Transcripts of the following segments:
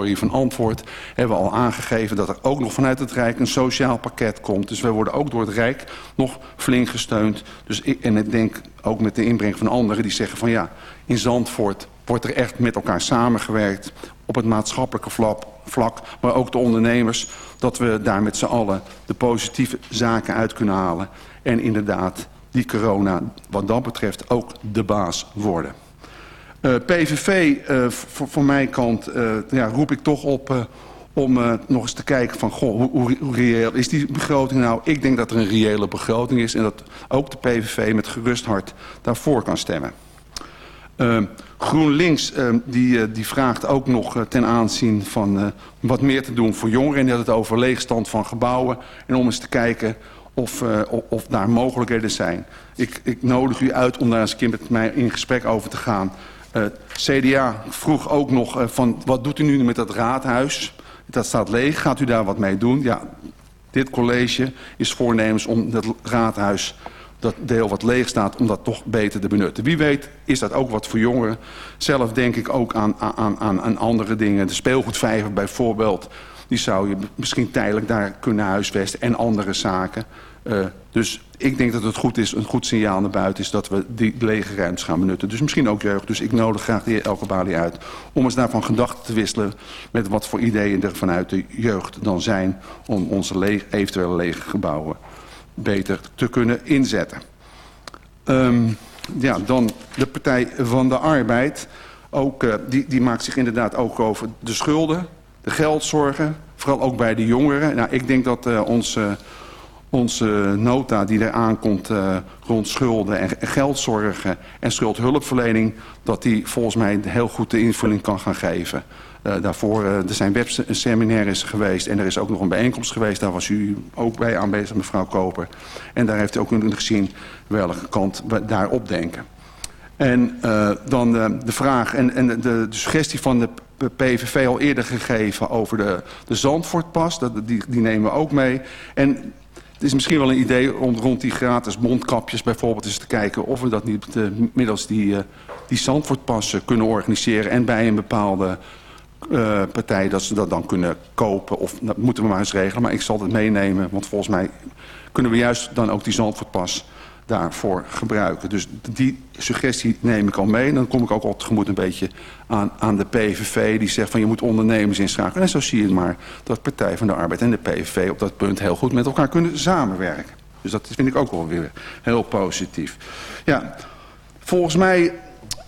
ministerie van Antwoord hebben we al aangegeven dat er ook nog vanuit het Rijk een sociaal pakket komt. Dus wij worden ook door het Rijk nog flink gesteund. Dus ik, en ik denk ook met de inbreng van anderen die zeggen van ja, in Zandvoort wordt er echt met elkaar samengewerkt op het maatschappelijke vlak, maar ook de ondernemers, dat we daar met z'n allen de positieve zaken uit kunnen halen. En inderdaad, die corona wat dat betreft ook de baas worden. Eh, PVV, uh, eh, voor, mijn kant, uh, ja, roep ik toch op om nog eens te kijken van... Goh, hoe, hoe, reëel is die begroting nou? Ik denk dat er een reële begroting is... en dat ook de PVV met gerust hart daarvoor kan stemmen. GroenLinks die, die vraagt ook nog ten aanzien van wat meer te doen voor jongeren... en had het over leegstand van gebouwen... en om eens te kijken of, of daar mogelijkheden zijn. Ik, ik nodig u uit om daar eens een keer met mij in gesprek over te gaan. Uh, CDA vroeg ook nog uh, van wat doet u nu met dat raadhuis? Dat staat leeg, gaat u daar wat mee doen? Ja, dit college is voornemens om dat raadhuis, dat deel wat leeg staat, om dat toch beter te benutten. Wie weet is dat ook wat voor jongeren. Zelf denk ik ook aan, aan, aan, aan andere dingen. De speelgoedvijver bijvoorbeeld die zou je misschien tijdelijk daar kunnen huisvesten en andere zaken. Uh, dus ik denk dat het goed is, een goed signaal naar buiten is dat we die lege ruimtes gaan benutten. Dus misschien ook jeugd. Dus ik nodig graag de heer Elke Bali uit om eens daarvan gedachten te wisselen met wat voor ideeën er vanuit de jeugd dan zijn om onze leeg, eventuele lege gebouwen beter te kunnen inzetten. Um, ja, dan de Partij van de Arbeid. Ook, uh, die, die maakt zich inderdaad ook over de schulden de geldzorgen, vooral ook bij de jongeren. Nou, ik denk dat uh, onze, onze nota die er aankomt uh, rond schulden en geldzorgen en schuldhulpverlening... dat die volgens mij heel goed de invulling kan gaan geven. Uh, daarvoor, uh, er zijn webseminaires geweest en er is ook nog een bijeenkomst geweest. Daar was u ook bij aanwezig, mevrouw Koper. En daar heeft u ook gezien welke kant we daarop denken. En dan de vraag en, en de, de suggestie van de PVV al eerder gegeven over de, de Zandvoortpas. Dat, die, die nemen we ook mee. En het is misschien wel een idee om rond die gratis mondkapjes bijvoorbeeld eens te kijken... of we dat niet uh, middels die, uh, die Zandvoortpassen kunnen organiseren... en bij een bepaalde uh, partij dat ze dat dan kunnen kopen. Of dat moeten we maar eens regelen. Maar ik zal het meenemen, want volgens mij kunnen we juist dan ook die Zandvoortpas daarvoor gebruiken. Dus die suggestie neem ik al mee. En dan kom ik ook al tegemoet een beetje aan, aan de PVV... die zegt van je moet ondernemers inschakelen. En zo zie je maar dat Partij van de Arbeid en de PVV... op dat punt heel goed met elkaar kunnen samenwerken. Dus dat vind ik ook wel weer heel positief. Ja, volgens mij...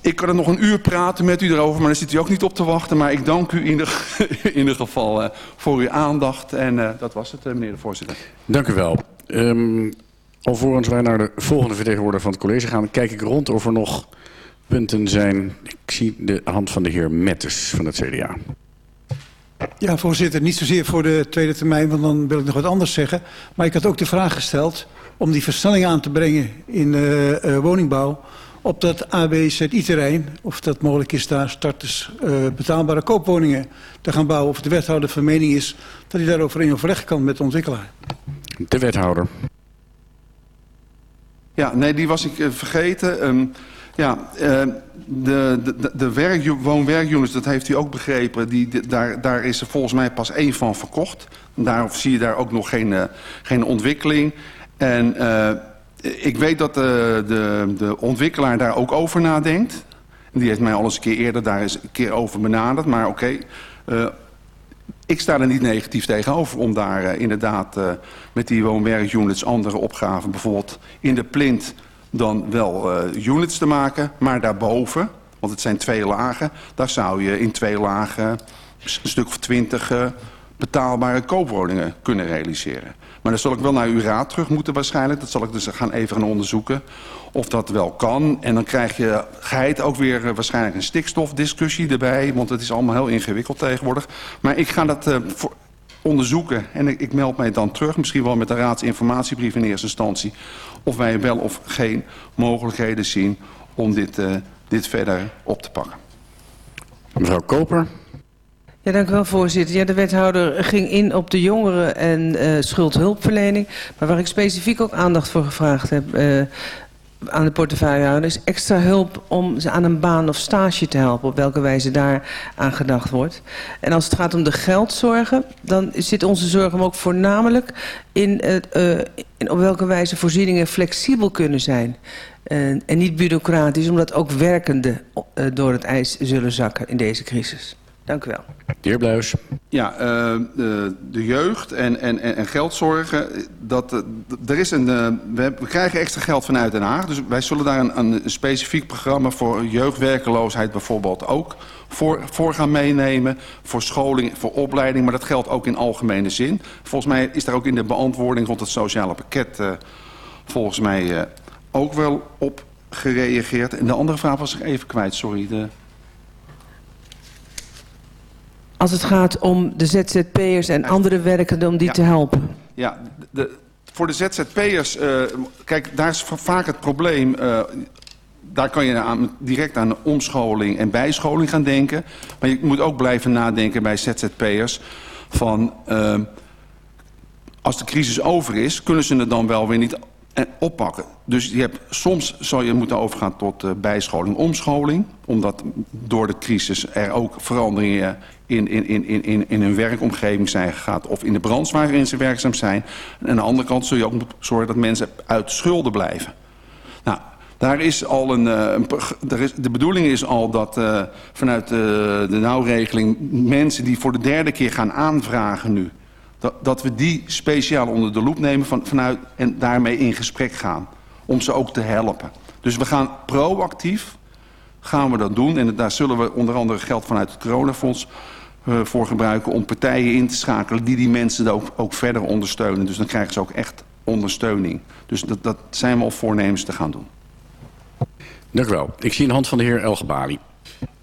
Ik kan er nog een uur praten met u erover, maar daar zit u ook niet op te wachten. Maar ik dank u in ieder, geval uh, voor uw aandacht. En uh, dat was het, uh, meneer de voorzitter. Dank u wel. Um, Alvorens wij naar de volgende vertegenwoordiger van het college gaan... kijk ik rond of er nog punten zijn. Ik zie de hand van de heer Mettes van het CDA. Ja, voorzitter. Niet zozeer voor de tweede termijn, want dan wil ik nog wat anders zeggen. Maar ik had ook de vraag gesteld om die versnelling aan te brengen in uh, uh, woningbouw op dat ABZI-terrein. Of dat mogelijk is daar starters uh, betaalbare koopwoningen te gaan bouwen. Of de wethouder van mening is dat hij daarover in overleg kan met de ontwikkelaar. De wethouder. Ja, nee, die was ik uh, vergeten. Um, ja, uh, de, de, de werk, woon-werkunits, dat heeft u ook begrepen. Die, daar, daar is er volgens mij pas één van verkocht. Daar zie je daar ook nog geen, uh, geen ontwikkeling. En ik weet dat de, de, de ontwikkelaar daar ook over nadenkt. Die heeft mij al eens een keer eerder daar eens een keer over benaderd. Maar oké, ik sta er niet negatief tegenover om daar uh, inderdaad uh, met die woonwerkunits andere opgaven, bijvoorbeeld in de plint dan wel uh, units te maken, maar daarboven, want het zijn twee lagen, daar zou je in twee lagen een stuk of twintig betaalbare koopwoningen kunnen realiseren. Maar dan zal ik wel naar uw raad terug moeten waarschijnlijk. Dat zal ik dus gaan even gaan onderzoeken of dat wel kan. En dan krijg je geheid ook weer uh, waarschijnlijk een stikstofdiscussie erbij. Want het is allemaal heel ingewikkeld tegenwoordig. Maar ik ga dat voor onderzoeken en ik, ik, meld mij dan terug. Misschien wel met de raadsinformatiebrief in eerste instantie. Of wij wel of geen mogelijkheden zien om dit, uh, dit verder op te pakken. Mevrouw Koper. Ja, dank u wel, voorzitter. Ja, de wethouder ging in op de jongeren en uh, schuldhulpverlening. Maar waar ik specifiek ook aandacht voor gevraagd heb... Uh, aan de portefeuillehouder is extra hulp om ze aan een baan of stage te helpen, op welke wijze daar aan gedacht wordt. En als het gaat om de geldzorgen, dan zit onze zorg hem ook voornamelijk in, uh, in op welke wijze voorzieningen flexibel kunnen zijn. En niet bureaucratisch, omdat ook werkenden door het ijs zullen zakken in deze crisis. Dank u wel. De heer Bluis. Ja, uh, de, de, jeugd en, en, en geldzorgen. Dat, uh, er is een, uh, we, we, krijgen extra geld vanuit Den Haag. Dus wij zullen daar een, een specifiek programma voor jeugdwerkeloosheid bijvoorbeeld ook voor, voor gaan meenemen. Voor scholing, voor opleiding. Maar dat geldt ook in algemene zin. Volgens mij is daar ook in de beantwoording rond het sociale pakket... volgens mij ook wel op gereageerd. En de andere vraag was ik even kwijt, sorry. De... Als het gaat om de ZZP'ers en andere werkenden om die ja. te helpen. Ja, de, voor de ZZP'ers, uh, kijk, daar is vaak het probleem... Uh, daar kan je aan, direct aan omscholing en bijscholing gaan denken. Maar je moet ook blijven nadenken bij ZZP'ers van... Uh, als de crisis over is, kunnen ze het dan wel weer niet oppakken. Dus je hebt, soms zal je moeten overgaan tot bijscholing, omscholing. Omdat door de crisis er ook veranderingen in, in, in, in, hun werkomgeving zijn gegaan. Of in de branche waarin ze werkzaam zijn. En aan de andere kant zul je ook moeten zorgen dat mensen uit schulden blijven. Nou, daar is al een, een er is, de bedoeling is al dat uh, vanuit uh, de nauwregeling mensen die voor de derde keer gaan aanvragen nu dat, dat we die speciaal onder de loep nemen van, vanuit, en daarmee in gesprek gaan. Om ze ook te helpen. Dus we gaan proactief gaan we dat doen. En daar zullen we onder andere geld vanuit het coronafonds voor gebruiken... om partijen in te schakelen die die mensen ook, ook verder ondersteunen. Dus dan krijgen ze ook echt ondersteuning. Dus dat, dat zijn we al voornemens te gaan doen. Dank u wel. Ik zie een hand van de heer Elgebali.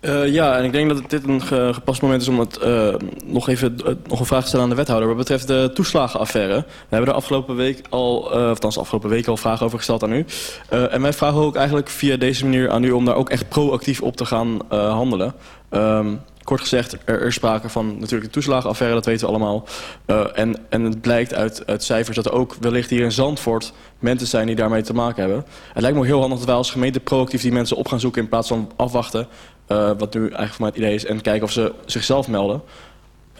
Uh, ja, en ik denk dat dit een ge gepast moment is om het, uh, nog even uh, nog een vraag te stellen aan de wethouder. Wat betreft de toeslagenaffaire. We hebben er afgelopen week al, althans afgelopen week al vragen over gesteld aan u. en wij vragen ook eigenlijk via deze manier aan u om daar ook echt proactief op te gaan handelen. Um, kort gezegd, er is sprake van natuurlijk de toeslagenaffaire, dat weten we allemaal. Uh, en, en het blijkt uit, uit cijfers dat er ook wellicht hier in Zandvoort mensen zijn die daarmee te maken hebben. Het lijkt me heel handig dat wij als gemeente proactief die mensen op gaan zoeken in plaats van afwachten. Uh, wat nu eigenlijk voor mij het idee is. En kijken of ze zichzelf melden.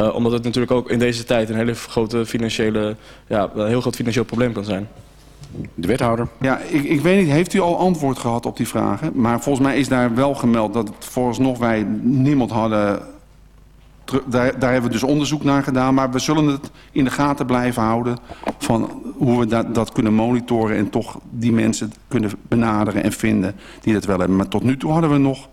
Uh, omdat het natuurlijk ook in deze tijd een hele grote financiële, ja, een heel groot financieel probleem kan zijn. De wethouder. Ja, ik, ik weet niet, heeft u al antwoord gehad op die vragen? Maar volgens mij is daar wel gemeld dat vooralsnog wij niemand hadden... Daar, daar hebben we dus onderzoek naar gedaan. Maar we zullen het in de gaten blijven houden... van hoe we dat, dat kunnen monitoren... en toch die mensen kunnen benaderen en vinden die dat wel hebben. Maar tot nu toe hadden we nog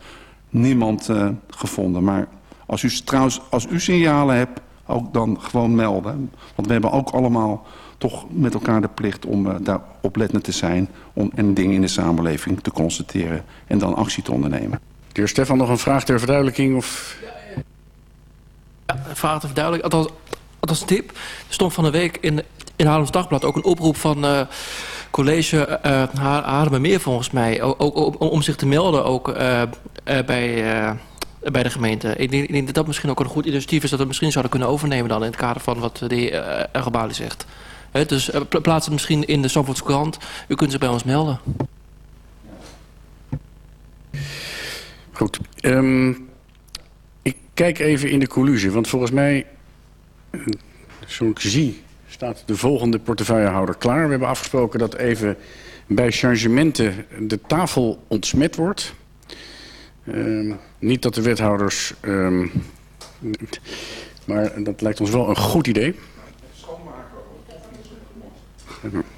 niemand uh, gevonden. Maar als u, trouwens, als u signalen hebt, ook dan gewoon melden. Want we hebben ook allemaal toch met elkaar de plicht om uh, daar oplettend te zijn... Om, en dingen in de samenleving te constateren en dan actie te ondernemen. De heer Stefan, nog een vraag ter verduidelijking? Of... Ja, een vraag ter verduidelijking. Althans, althans tip. Er stond van de week in, in Haarlems Dagblad ook een oproep van... Uh, college uh, Haarlemmermeer volgens mij. Ook, ook, om zich te melden ook uh, uh, bij, uh, bij de gemeente. Ik denk, ik denk dat dat misschien ook een goed initiatief is... dat we misschien zouden kunnen overnemen dan... in het kader van wat de heer zegt. Dus uh, plaats het misschien in de Zandvoortse krant. U kunt zich bij ons melden. Goed. Um, ik kijk even in de coulissen. Want volgens mij, zoals ik zie, staat de volgende portefeuillehouder klaar. We hebben afgesproken dat even bij changementen de tafel ontsmet wordt. Um, niet dat de wethouders... Um, maar dat lijkt ons wel een goed idee. Mm-hmm.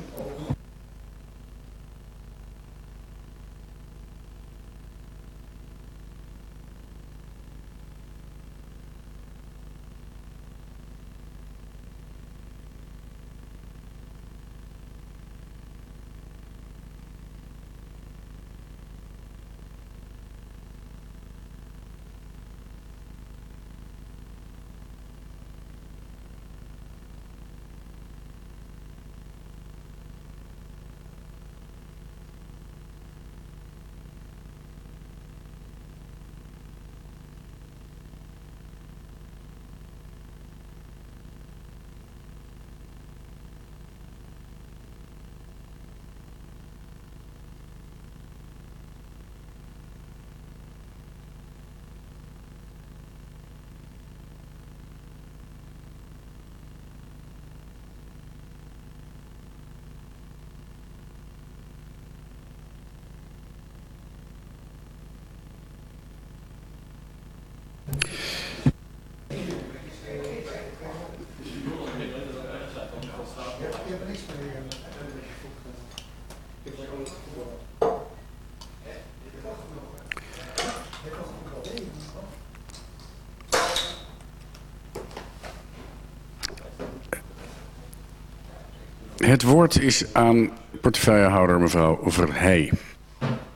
Het woord is aan portefeuillehouder mevrouw Verheij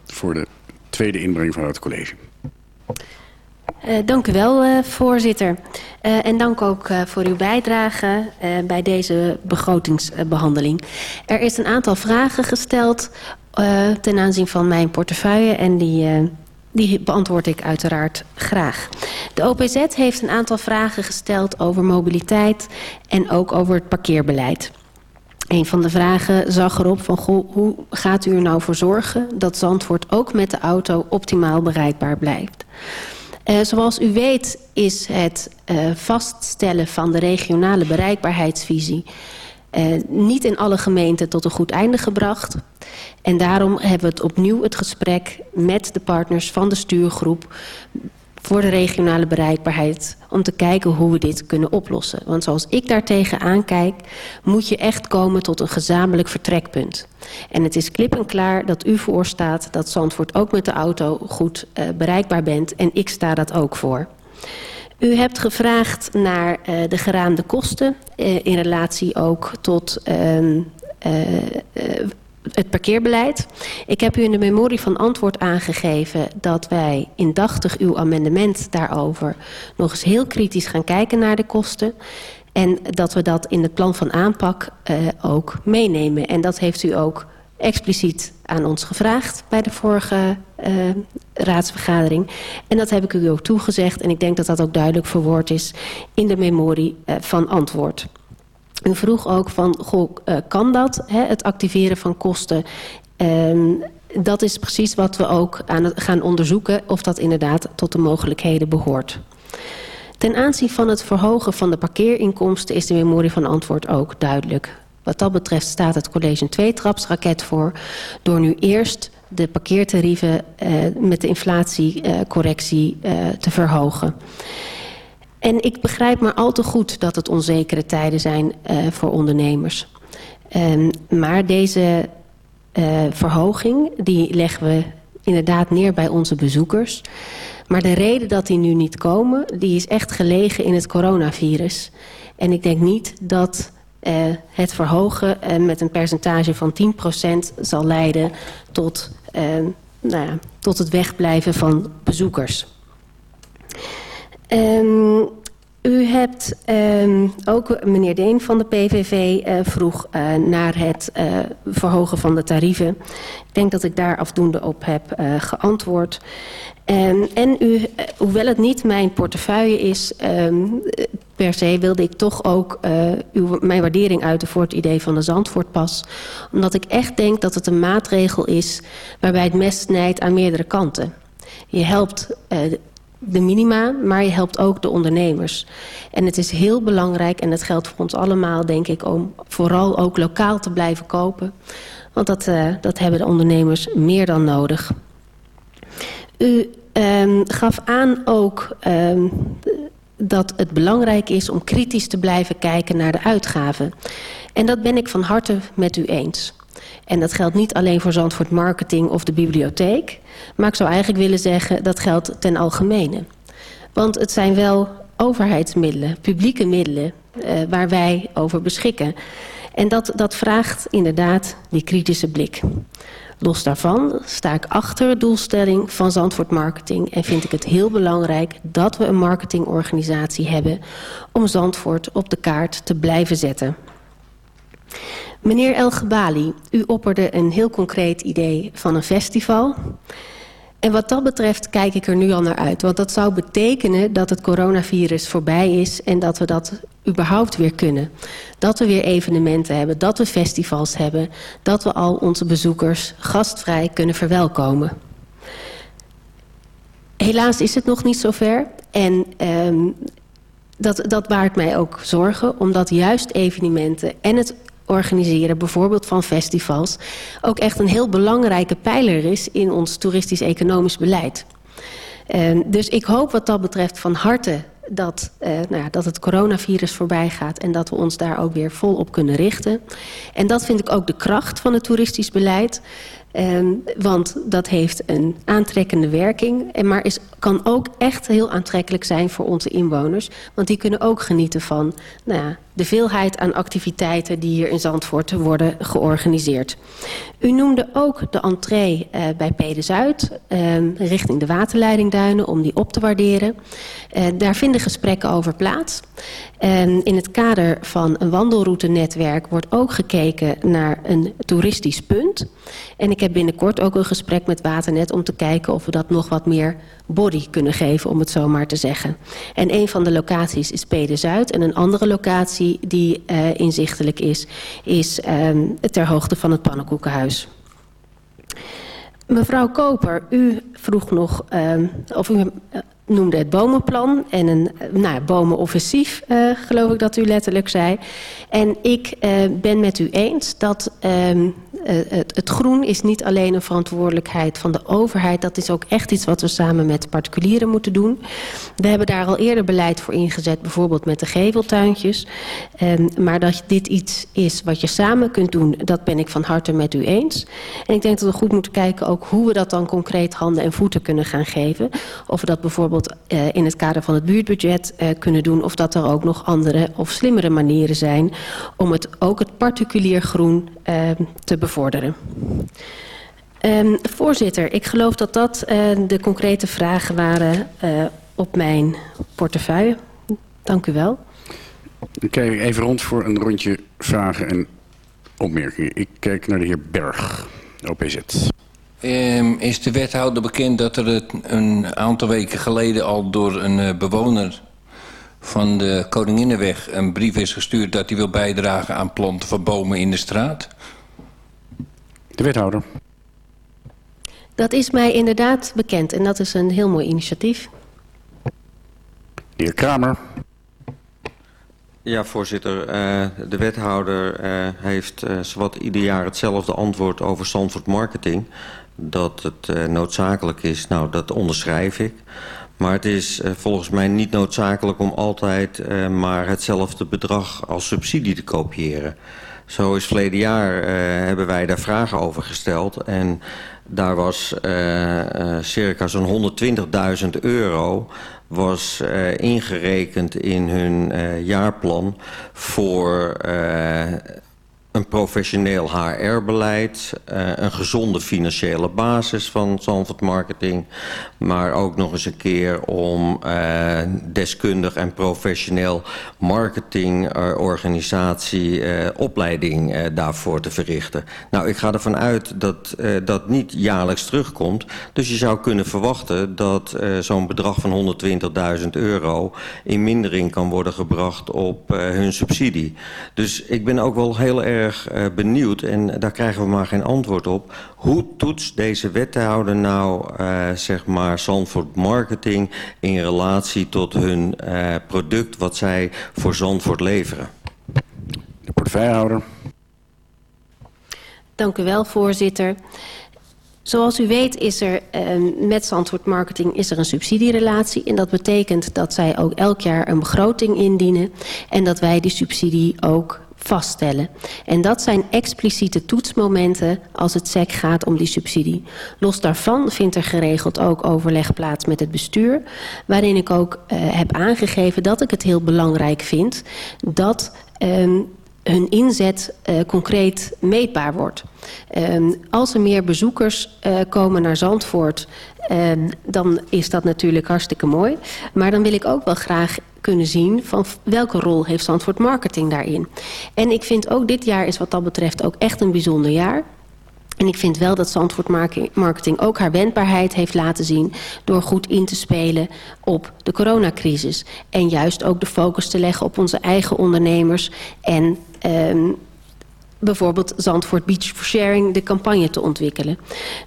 voor de tweede inbreng van het college. Uh, dank u wel, uh, voorzitter. Uh, en dank ook voor uw bijdrage bij deze begrotingsbehandeling. Er is een aantal vragen gesteld ten aanzien van mijn portefeuille en die, die beantwoord ik uiteraard graag. De OPZ heeft een aantal vragen gesteld over mobiliteit en ook over het parkeerbeleid. Een van de vragen zag erop van hoe gaat u er nou voor zorgen dat Zandvoort ook met de auto optimaal bereikbaar blijft. Uh, zoals u weet is het uh, vaststellen van de regionale bereikbaarheidsvisie uh, niet in alle gemeenten tot een goed einde gebracht. En daarom hebben we het opnieuw het gesprek met de partners van de stuurgroep voor de regionale bereikbaarheid... om te kijken hoe we dit kunnen oplossen. Want zoals ik daar tegenaan kijk... moet je echt komen tot een gezamenlijk vertrekpunt. En het is klip en klaar dat u voorstaat... dat Zandvoort ook met de auto goed uh, bereikbaar bent. En ik sta dat ook voor. U hebt gevraagd naar uh, de geraamde kosten... Uh, in relatie ook tot... Uh, het parkeerbeleid. Ik heb u in de memorie van antwoord aangegeven dat wij indachtig uw amendement daarover nog eens heel kritisch gaan kijken naar de kosten. En dat we dat in het plan van aanpak uh, ook meenemen. En dat heeft u ook expliciet aan ons gevraagd bij de vorige uh, raadsvergadering. En dat heb ik u ook toegezegd. En ik denk dat dat ook duidelijk verwoord is in de memorie uh, van antwoord. U vroeg ook van, goh, uh, kan dat, hè, het activeren van kosten? Um, dat is precies wat we ook aan gaan onderzoeken... of dat inderdaad tot de mogelijkheden behoort. Ten aanzien van het verhogen van de parkeerinkomsten... is de memorie van antwoord ook duidelijk. Wat dat betreft staat het college een tweetrapsraket voor... door nu eerst de parkeertarieven uh, met de inflatiecorrectie uh, te verhogen. En ik begrijp maar al te goed dat het onzekere tijden zijn uh, voor ondernemers. Um, maar deze uh, verhoging die leggen we inderdaad neer bij onze bezoekers. Maar de reden dat die nu niet komen, die is echt gelegen in het coronavirus. En ik denk niet dat uh, het verhogen met een percentage van 10% zal leiden tot, uh, nou ja, tot het wegblijven van bezoekers. Um, u hebt um, ook, meneer Deen van de PVV uh, vroeg uh, naar het uh, verhogen van de tarieven. Ik denk dat ik daar afdoende op heb geantwoord. Um, en u, hoewel het niet mijn portefeuille is, per se wilde ik toch ook uw, mijn waardering uiten voor het idee van de Zandvoortpas. Omdat ik echt denk dat het een maatregel is waarbij het mes snijdt aan meerdere kanten. Je helpt de minima, maar je helpt ook de ondernemers. En het is heel belangrijk, en dat geldt voor ons allemaal, denk ik, om vooral ook lokaal te blijven kopen. Want dat, uh, dat hebben de ondernemers meer dan nodig. U um, gaf aan ook um, dat het belangrijk is om kritisch te blijven kijken naar de uitgaven. En dat ben ik van harte met u eens. En dat geldt niet alleen voor Zandvoort Marketing of de bibliotheek. Maar ik zou eigenlijk willen zeggen dat geldt ten algemene. Want het zijn wel overheidsmiddelen, publieke middelen uh, waar wij over beschikken. En dat, dat vraagt inderdaad die kritische blik. Los daarvan sta ik achter de doelstelling van Zandvoort Marketing... en vind ik het heel belangrijk dat we een marketingorganisatie hebben... om Zandvoort op de kaart te blijven zetten. Meneer El Gebali, u opperde een heel concreet idee van een festival. En wat dat betreft kijk ik er nu al naar uit. Want dat zou betekenen dat het coronavirus voorbij is... en dat we dat überhaupt weer kunnen. Dat we weer evenementen hebben, dat we festivals hebben... dat we al onze bezoekers gastvrij kunnen verwelkomen. Helaas is het nog niet zover. En um, dat, dat baart mij ook zorgen, omdat juist evenementen en het organiseren, bijvoorbeeld van festivals, ook echt een heel belangrijke pijler is in ons toeristisch-economisch beleid. Uh, dus ik hoop wat dat betreft van harte dat, uh, nou ja, dat het coronavirus voorbij gaat en dat we ons daar ook weer vol op kunnen richten. En dat vind ik ook de kracht van het toeristisch beleid. Um, want dat heeft een aantrekkende werking, maar is, kan ook echt heel aantrekkelijk zijn voor onze inwoners. Want die kunnen ook genieten van nou ja, de veelheid aan activiteiten die hier in Zandvoort worden georganiseerd. U noemde ook de entree uh, bij Pede Zuid um, richting de waterleidingduinen om die op te waarderen. Uh, daar vinden gesprekken over plaats. Um, in het kader van een wandelroutenetwerk wordt ook gekeken naar een toeristisch punt. En ik heb binnenkort ook een gesprek met Waternet om te kijken of we dat nog wat meer body kunnen geven, om het zo maar te zeggen. En een van de locaties is Pede Zuid en een andere locatie die uh, inzichtelijk is, is um, ter hoogte van het Pannenkoekenhuis. Mevrouw Koper, u vroeg nog, uh, of u noemde het bomenplan en een nou, bomenoffensief, uh, geloof ik dat u letterlijk zei. En ik uh, ben met u eens dat uh, het, het, groen is niet alleen een verantwoordelijkheid van de overheid. Dat is ook echt iets wat we samen met particulieren moeten doen. We hebben daar al eerder beleid voor ingezet, bijvoorbeeld met de geveltuintjes. Um, maar dat dit iets is wat je samen kunt doen, dat ben ik van harte met u eens. En ik denk dat we goed moeten kijken ook hoe we dat dan concreet handen en voeten kunnen gaan geven. Of we dat bijvoorbeeld uh, in het kader van het buurtbudget uh, kunnen doen. Of dat er ook nog andere of slimmere manieren zijn om het, ook het particulier groen te bevorderen. Um, voorzitter, ik geloof dat dat uh, de concrete vragen waren uh, op mijn portefeuille. Dank u wel. Dan kijk ik even rond voor een rondje vragen en opmerkingen. Ik kijk naar de heer Berg, OPZ. Um, is de wethouder bekend dat er een aantal weken geleden al door een uh, bewoner van de Koninginnenweg een brief is gestuurd dat hij wil bijdragen aan planten van bomen in de straat? De wethouder. Dat is mij inderdaad bekend en dat is een heel mooi initiatief. De heer Kramer. Ja, voorzitter. Uh, de wethouder uh, heeft uh, zowat ieder jaar hetzelfde antwoord over Stanford Marketing. Dat het noodzakelijk is, nou dat onderschrijf ik. Maar het is uh, volgens mij niet noodzakelijk om altijd uh, maar hetzelfde bedrag als subsidie te kopiëren. Zo is verleden jaar uh, hebben wij daar vragen over gesteld. En daar was circa zo'n 120.000 euro was ingerekend in hun jaarplan voor een professioneel HR-beleid, uh, een gezonde financiële basis van Zandvoort Marketing, maar ook nog eens een keer om uh, deskundig en professioneel marketingorganisatie uh, opleiding daarvoor te verrichten. Nou, ik ga ervan uit dat dat niet jaarlijks terugkomt, dus je zou kunnen verwachten dat zo'n bedrag van 120.000 euro in mindering kan worden gebracht op hun subsidie. Dus ik ben ook wel heel erg erg uh, benieuwd, en daar krijgen we maar geen antwoord op. Hoe toetst deze wethouder nou, uh, zeg maar, Zandvoort Marketing... in relatie tot hun uh, product wat zij voor Zandvoort leveren? De portefeuillehouder. Dank u wel, voorzitter. Zoals u weet is er uh, met Zandvoort Marketing is er een subsidierelatie. En dat betekent dat zij ook elk jaar een begroting indienen. En dat wij die subsidie ook vaststellen. En dat zijn expliciete toetsmomenten als het SEC gaat om die subsidie. Los daarvan vindt er geregeld ook overleg plaats met het bestuur... waarin ik ook uh, heb aangegeven dat ik het heel belangrijk vind... dat um, hun inzet uh, concreet meetbaar wordt. Um, als er meer bezoekers uh, komen naar Zandvoort... Um, dan is dat natuurlijk hartstikke mooi. Maar dan wil ik ook wel graag kunnen zien van welke rol heeft Zandvoort Marketing daarin. En ik vind ook dit jaar is wat dat betreft ook echt een bijzonder jaar. En ik vind wel dat Zandvoort Marketing ook haar wendbaarheid heeft laten zien... door goed in te spelen op de coronacrisis. En juist ook de focus te leggen op onze eigen ondernemers... en um, bijvoorbeeld Zandvoort Beach Sharing de campagne te ontwikkelen.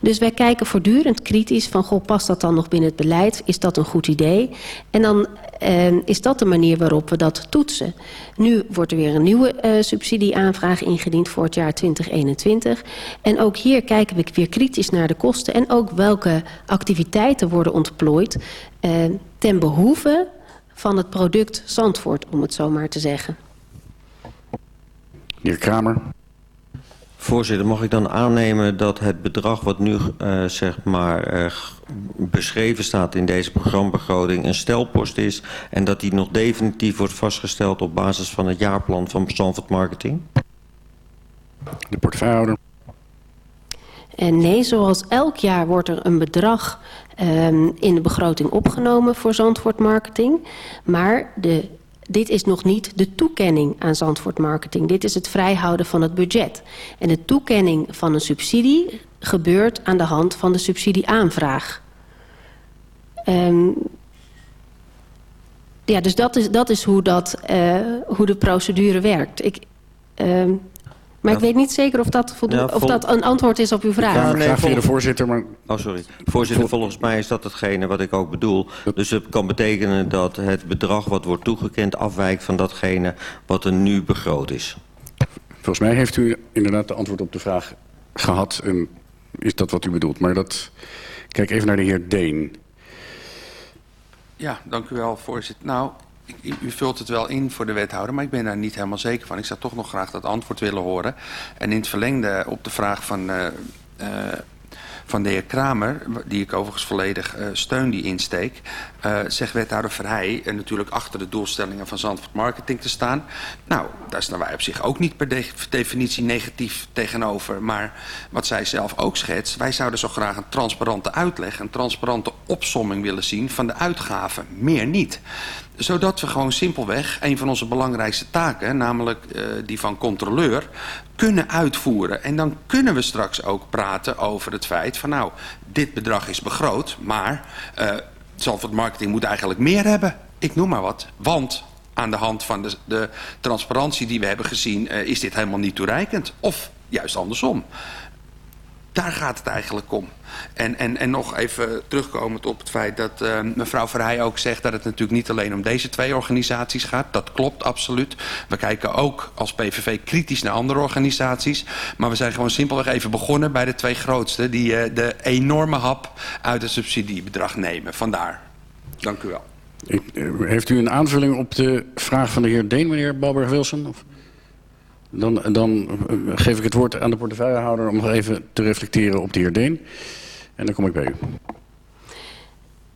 Dus wij kijken voortdurend kritisch van... goh, past dat dan nog binnen het beleid? Is dat een goed idee? En dan uh, is dat de manier waarop we dat toetsen. Nu wordt er weer een nieuwe uh, subsidieaanvraag ingediend voor het jaar 2021. En ook hier kijken we weer kritisch naar de kosten... en ook welke activiteiten worden ontplooid uh, ten behoeve van het product Zandvoort, om het zo maar te zeggen. Meneer Kramer. Voorzitter, mag ik dan aannemen dat het bedrag wat nu uh, zeg maar uh, beschreven staat in deze programmabegroting een stelpost is en dat die nog definitief wordt vastgesteld op basis van het jaarplan van Zandvoort Marketing? De portefeuillehouder. En nee, zoals elk jaar wordt er een bedrag um, in de begroting opgenomen voor Zandvoort Marketing. Maar de, dit is nog niet de toekenning aan Zandvoort Marketing. Dit is het vrijhouden van het budget. En de toekenning van een subsidie gebeurt aan de hand van de subsidieaanvraag. Um, ja, dus dat is, dat is hoe, dat, uh, hoe de procedure werkt. Ik, um, maar ja. ik weet niet zeker of dat, voldoen, ja, vol... of dat een antwoord is op uw vraag. Ja, nee, via de voorzitter. Maar... Oh, sorry. Voorzitter, volgens mij is dat hetgene wat ik ook bedoel. Dus het kan betekenen dat het bedrag wat wordt toegekend afwijkt van datgene wat er nu begroot is. Volgens mij heeft u inderdaad de antwoord op de vraag gehad. En is dat wat u bedoelt? Maar dat... Kijk even naar de heer Deen. Ja, dank u wel, voorzitter. Nou, u vult het wel in voor de wethouder, maar ik ben daar niet helemaal zeker van. Ik zou toch nog graag dat antwoord willen horen. En in het verlengde op de vraag van, uh, uh, van de heer Kramer, die ik overigens volledig uh, steun die insteek, zegt wethouder Verheij natuurlijk achter de doelstellingen van Zandvoort Marketing te staan. Nou, daar staan wij op zich ook niet per de definitie negatief tegenover. Maar wat zij zelf ook schetst, wij zouden zo graag een transparante uitleg, een transparante opsomming willen zien van de uitgaven. Meer niet zodat we gewoon simpelweg een van onze belangrijkste taken, namelijk uh, die van controleur, kunnen uitvoeren. En dan kunnen we straks ook praten over het feit van nou, dit bedrag is begroot, maar uh, Marketing moet eigenlijk meer hebben. Ik noem maar wat, want aan de hand van de, de transparantie die we hebben gezien uh, is dit helemaal niet toereikend. Of juist andersom. Daar gaat het eigenlijk om. En, en, en nog even terugkomend op het feit dat uh, mevrouw Verheij ook zegt... dat het natuurlijk niet alleen om deze twee organisaties gaat. Dat klopt absoluut. We kijken ook als PVV kritisch naar andere organisaties. Maar we zijn gewoon simpelweg even begonnen bij de twee grootste... die uh, de enorme hap uit het subsidiebedrag nemen. Vandaar. Dank u wel. Heeft u een aanvulling op de vraag van de heer Deen, meneer Balberg-Wilson? Dan, dan geef ik het woord aan de portefeuillehouder om nog even te reflecteren op de heer Deen. En dan kom ik bij u.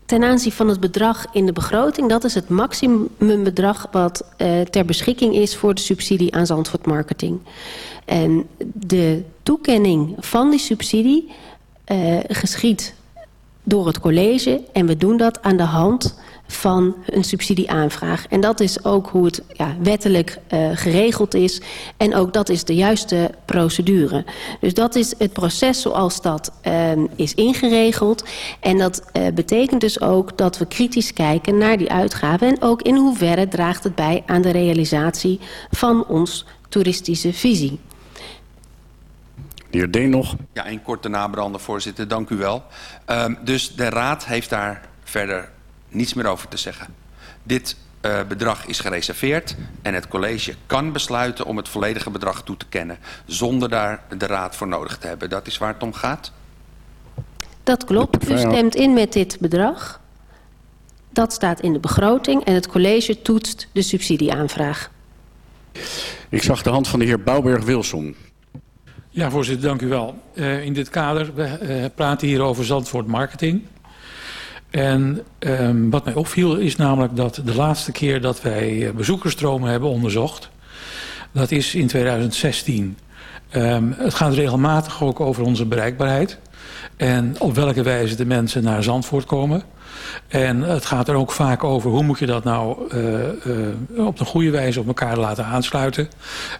Ten aanzien van het bedrag in de begroting, dat is het maximumbedrag wat uh, ter beschikking is voor de subsidie aan Zandvoort Marketing. En de toekenning van die subsidie uh, geschiet door het college en we doen dat aan de hand van een subsidieaanvraag. En dat is ook hoe het ja, wettelijk uh, geregeld is. En ook dat is de juiste procedure. Dus dat is het proces zoals dat uh, is ingeregeld. En dat uh, betekent dus ook dat we kritisch kijken naar die uitgaven... en ook in hoeverre draagt het bij aan de realisatie van ons toeristische visie. De heer Deen nog. Ja, een korte nabrander, voorzitter. Dank u wel. Um, dus de raad heeft daar verder niets meer over te zeggen. Dit uh, bedrag is gereserveerd en het college kan besluiten om het volledige bedrag toe te kennen zonder daar de raad voor nodig te hebben. Dat is waar het om gaat? Dat klopt. U stemt in met dit bedrag. Dat staat in de begroting en het college toetst de subsidieaanvraag. Ik zag de hand van de heer Bouwberg-Wilson. Ja, voorzitter, dank u wel. Uh, in dit kader, we uh, praten hier over Zandvoort Marketing. En um, wat mij opviel is namelijk dat de laatste keer dat wij eh, bezoekersstromen hebben onderzocht, dat is in 2016. Um, het gaat regelmatig ook over onze bereikbaarheid en op welke wijze de mensen naar Zandvoort komen. En het gaat er ook vaak over hoe moet je dat nou uh, uh, op een goede wijze op elkaar laten aansluiten.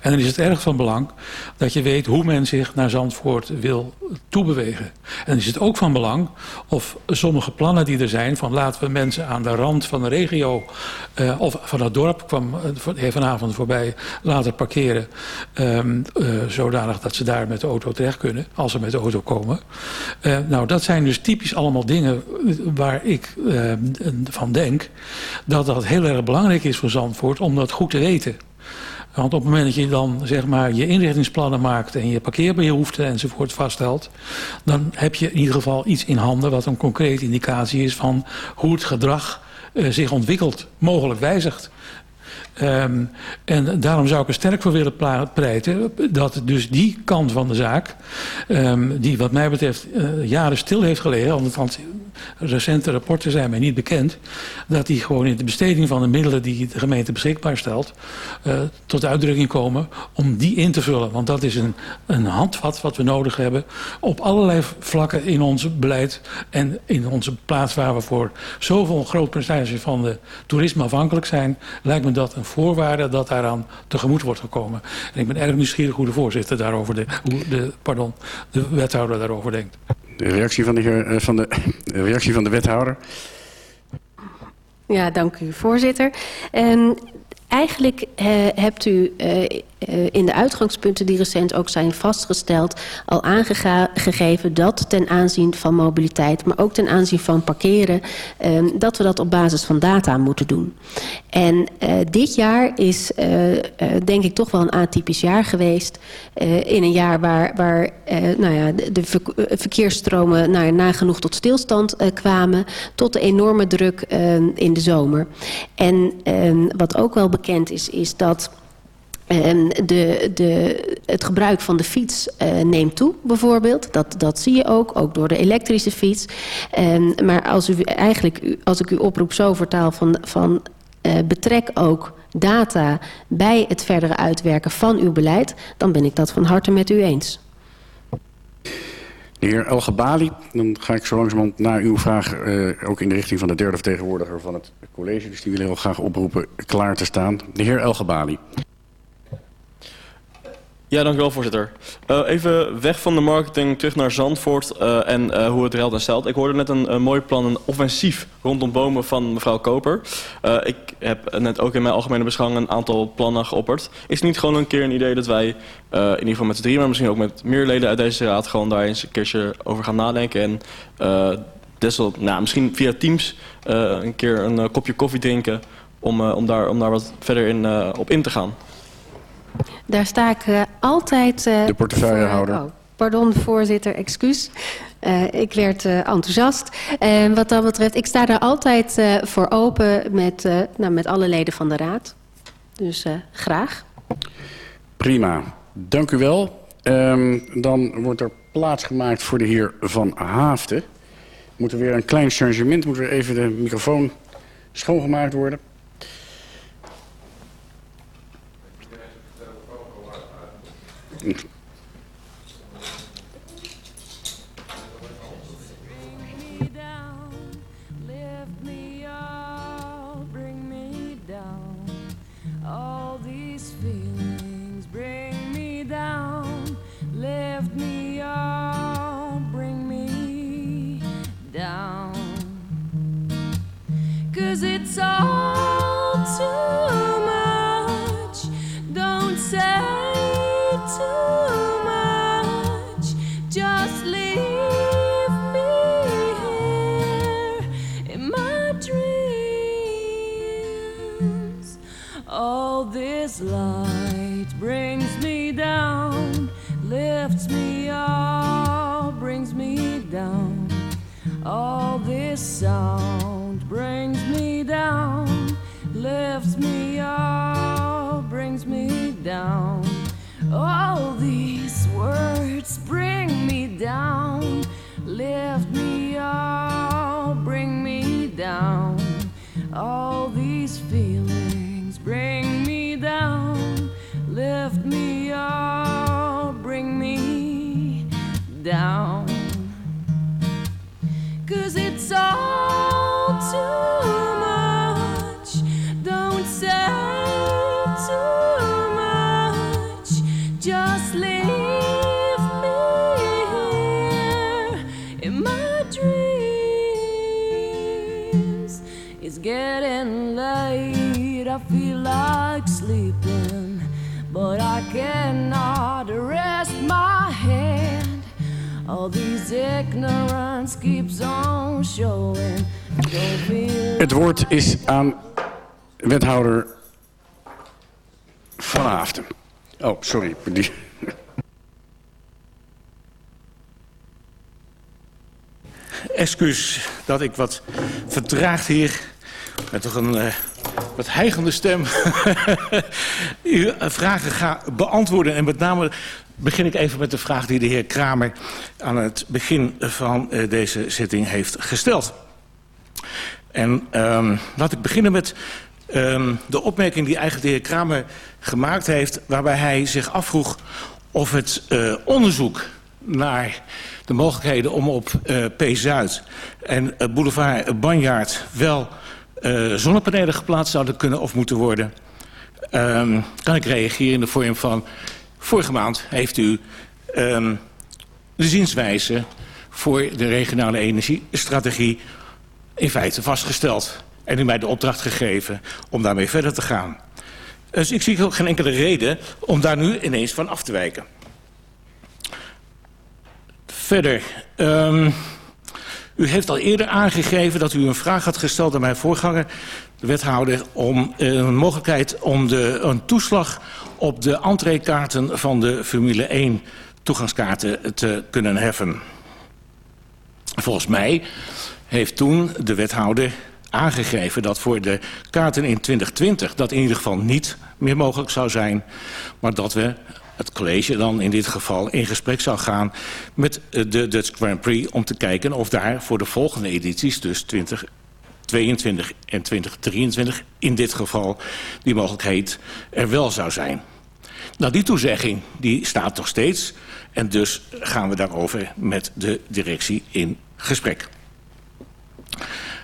En dan is het erg van belang dat je weet hoe men zich naar Zandvoort wil toebewegen. En is het ook van belang of sommige plannen die er zijn van laten we mensen aan de rand van de regio uh, of van het dorp kwam vanavond voorbij laten parkeren. Um, zodanig dat ze daar met de auto terecht kunnen als ze met de auto komen. nou dat zijn dus typisch allemaal dingen waar ik uh, van denk dat dat heel erg belangrijk is voor Zandvoort om dat goed te weten. Want op het moment dat je dan zeg maar je inrichtingsplannen maakt en je parkeerbehoeften enzovoort vaststelt, dan heb je in ieder geval iets in handen wat een concrete indicatie is van hoe het gedrag eh, zich ontwikkelt, mogelijk wijzigt. Ehm, en daarom zou ik er sterk voor willen pleiten dat dus die kant van de zaak, ehm, die wat mij betreft uh, jaren stil heeft gelegen, want recente rapporten zijn mij niet bekend, dat die gewoon in de besteding van de middelen die de gemeente beschikbaar stelt, uh, tot uitdrukking komen om die in te vullen. Want dat is een, een handvat wat we nodig hebben op allerlei vlakken in ons beleid en in onze plaats waar we voor zoveel groot percentage van de toerisme afhankelijk zijn, lijkt me dat een voorwaarde dat daaraan tegemoet wordt gekomen. En ik ben erg nieuwsgierig hoe de voorzitter daarover, de, hoe de, pardon, de wethouder daarover denkt. De reactie van de, eh, van de, de reactie van de wethouder. Ja, dank u voorzitter. Um, Eigenlijk uh, hebt u in de uitgangspunten die recent ook zijn vastgesteld... al aangegeven dat ten aanzien van mobiliteit... maar ook ten aanzien van parkeren... dat we dat op basis van data moeten doen. En dit jaar is denk ik toch wel een atypisch jaar geweest... in een jaar waar, waar nou ja, de, verkeersstromen nou, nagenoeg tot stilstand kwamen... tot de enorme druk in de zomer. En wat ook wel bekend is, is dat... Um, de, de, het gebruik van de fiets uh, neemt toe, bijvoorbeeld. Dat, dat zie je ook, ook door de elektrische fiets. Um, maar als, u, eigenlijk, als ik u oproep zo vertaal van, van uh, betrek ook data bij het verdere uitwerken van uw beleid... dan ben ik dat van harte met u eens. De heer Elgebali, dan ga ik zo langzamerhand naar uw vraag... Uh, ook in de richting van de derde vertegenwoordiger van het college... dus die wil heel graag oproepen klaar te staan. De heer Elgebali. Ja, dank u wel, voorzitter. Uh, even weg van de marketing, terug naar Zandvoort uh, en uh, hoe het reilt en stelt. Ik hoorde net een, mooi plan, een offensief rondom bomen van mevrouw Koper. ik heb net ook in mijn algemene beschouwing een aantal plannen geopperd. Is het niet gewoon een keer een idee dat wij, in ieder geval met z'n drie, maar misschien ook met meer leden uit deze raad, gewoon daar eens een keertje over gaan nadenken en desal, nou, misschien via Teams een keer een kopje koffie drinken om, om, daar, om daar wat verder in, op in te gaan? Daar sta ik uh, altijd... Uh, de portefeuillehouder. Oh, pardon, voorzitter, excuus. Uh, ik werd enthousiast. En wat dat betreft, ik sta daar altijd voor open met, nou, met alle leden van de raad. Dus graag. Prima, dank u wel. Um, dan wordt er plaats gemaakt voor de heer Van Haafden. Moet er weer een klein changement, moet er even de microfoon schoongemaakt worden. Mm-hmm. Aan wethouder Van Haften. Oh, sorry. Excuus dat ik wat vertraagd hier met toch een uh, wat heigende stem uw vragen ga beantwoorden. En met name begin ik even met de vraag die de heer Kramer aan het begin van uh, deze zitting heeft gesteld. En um, laat ik beginnen met um, de opmerking die eigenlijk de heer Kramer gemaakt heeft... waarbij hij zich afvroeg of het uh, onderzoek naar de mogelijkheden om op uh, P-Zuid en uh, boulevard Banjaard wel zonnepanelen geplaatst zouden kunnen of moeten worden. Um, kan ik reageren in de vorm van... vorige maand heeft u de zienswijze voor de regionale energiestrategie in feite vastgesteld. En u mij de opdracht gegeven om daarmee verder te gaan. Dus ik zie ook geen enkele reden om daar nu ineens van af te wijken. Verder, um, u heeft al eerder aangegeven dat u een vraag had gesteld aan mijn voorganger, de wethouder, om een mogelijkheid om de, een toeslag op de entreekaarten van de Formule 1 toegangskaarten te kunnen heffen. Volgens mij heeft toen de wethouder aangegeven dat voor de kaarten in 2020 dat in ieder geval niet meer mogelijk zou zijn, maar dat we het college dan in dit geval in gesprek zou gaan met de Dutch Grand Prix om te kijken of daar voor de volgende edities, dus 2022 en 2023 in dit geval, die mogelijkheid er wel zou zijn. Nou, die toezegging die staat nog steeds en dus gaan we daarover met de directie in gesprek.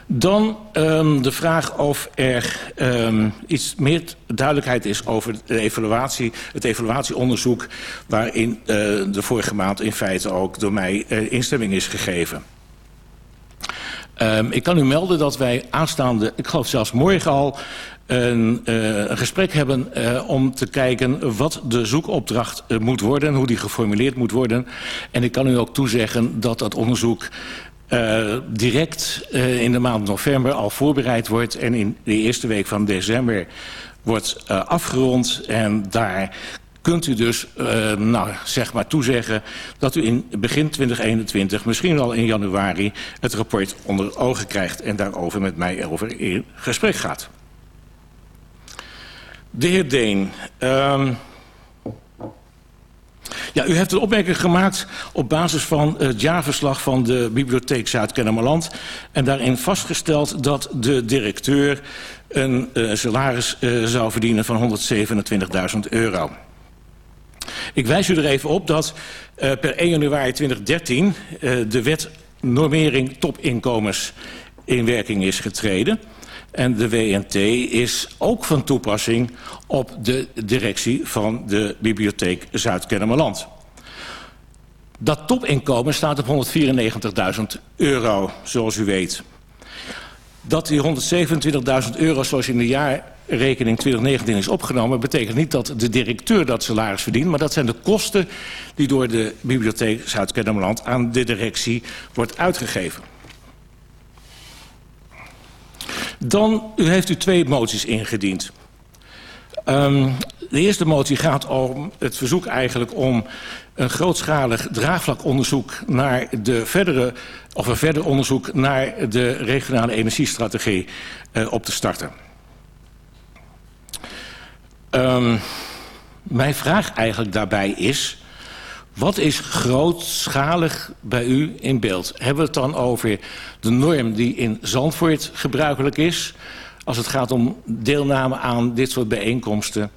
Dan um, de vraag of er um, iets meer duidelijkheid is over de evaluatie, het evaluatieonderzoek... waarin uh, de vorige maand in feite ook door mij uh, instemming is gegeven. Um, ik kan u melden dat wij aanstaande, ik geloof zelfs morgen al... Een, uh, een gesprek hebben om te kijken wat de zoekopdracht moet worden... hoe die geformuleerd moet worden. En ik kan u ook toezeggen dat dat onderzoek uh, direct uh, in de maand november al voorbereid wordt... en in de eerste week van december wordt uh, afgerond. En daar kunt u dus nou, zeg maar toezeggen dat u in begin 2021, misschien al in januari... het rapport onder ogen krijgt en daarover met mij over in gesprek gaat. De heer Deen... Uh, Ja, u heeft een opmerking gemaakt op basis van het jaarverslag van de Bibliotheek Zuid-Kennemerland. En daarin vastgesteld dat de directeur een uh, salaris uh, zou verdienen van 127.000 euro. Ik wijs u er even op dat uh, per 1 januari 2013 uh, de wet normering topinkomens in werking is getreden. En de WNT is ook van toepassing op de directie van de Bibliotheek Zuid-Kennemerland. Dat topinkomen staat op 194.000 euro, zoals u weet. Dat die 127.000 euro, zoals in de jaarrekening 2019 is opgenomen... betekent niet dat de directeur dat salaris verdient... maar dat zijn de kosten die door de Bibliotheek Zuid-Kennemerland... aan de directie wordt uitgegeven. Dan u heeft u twee moties ingediend. Um, de eerste motie gaat om het verzoek eigenlijk om een grootschalig draagvlakonderzoek naar de verdere, of een verder onderzoek naar de regionale energiestrategie uh, op te starten. Um, mijn vraag eigenlijk daarbij is, wat is grootschalig bij u in beeld? Hebben we het dan over de norm die in Zandvoort gebruikelijk is... als het gaat om deelname aan dit soort bijeenkomsten...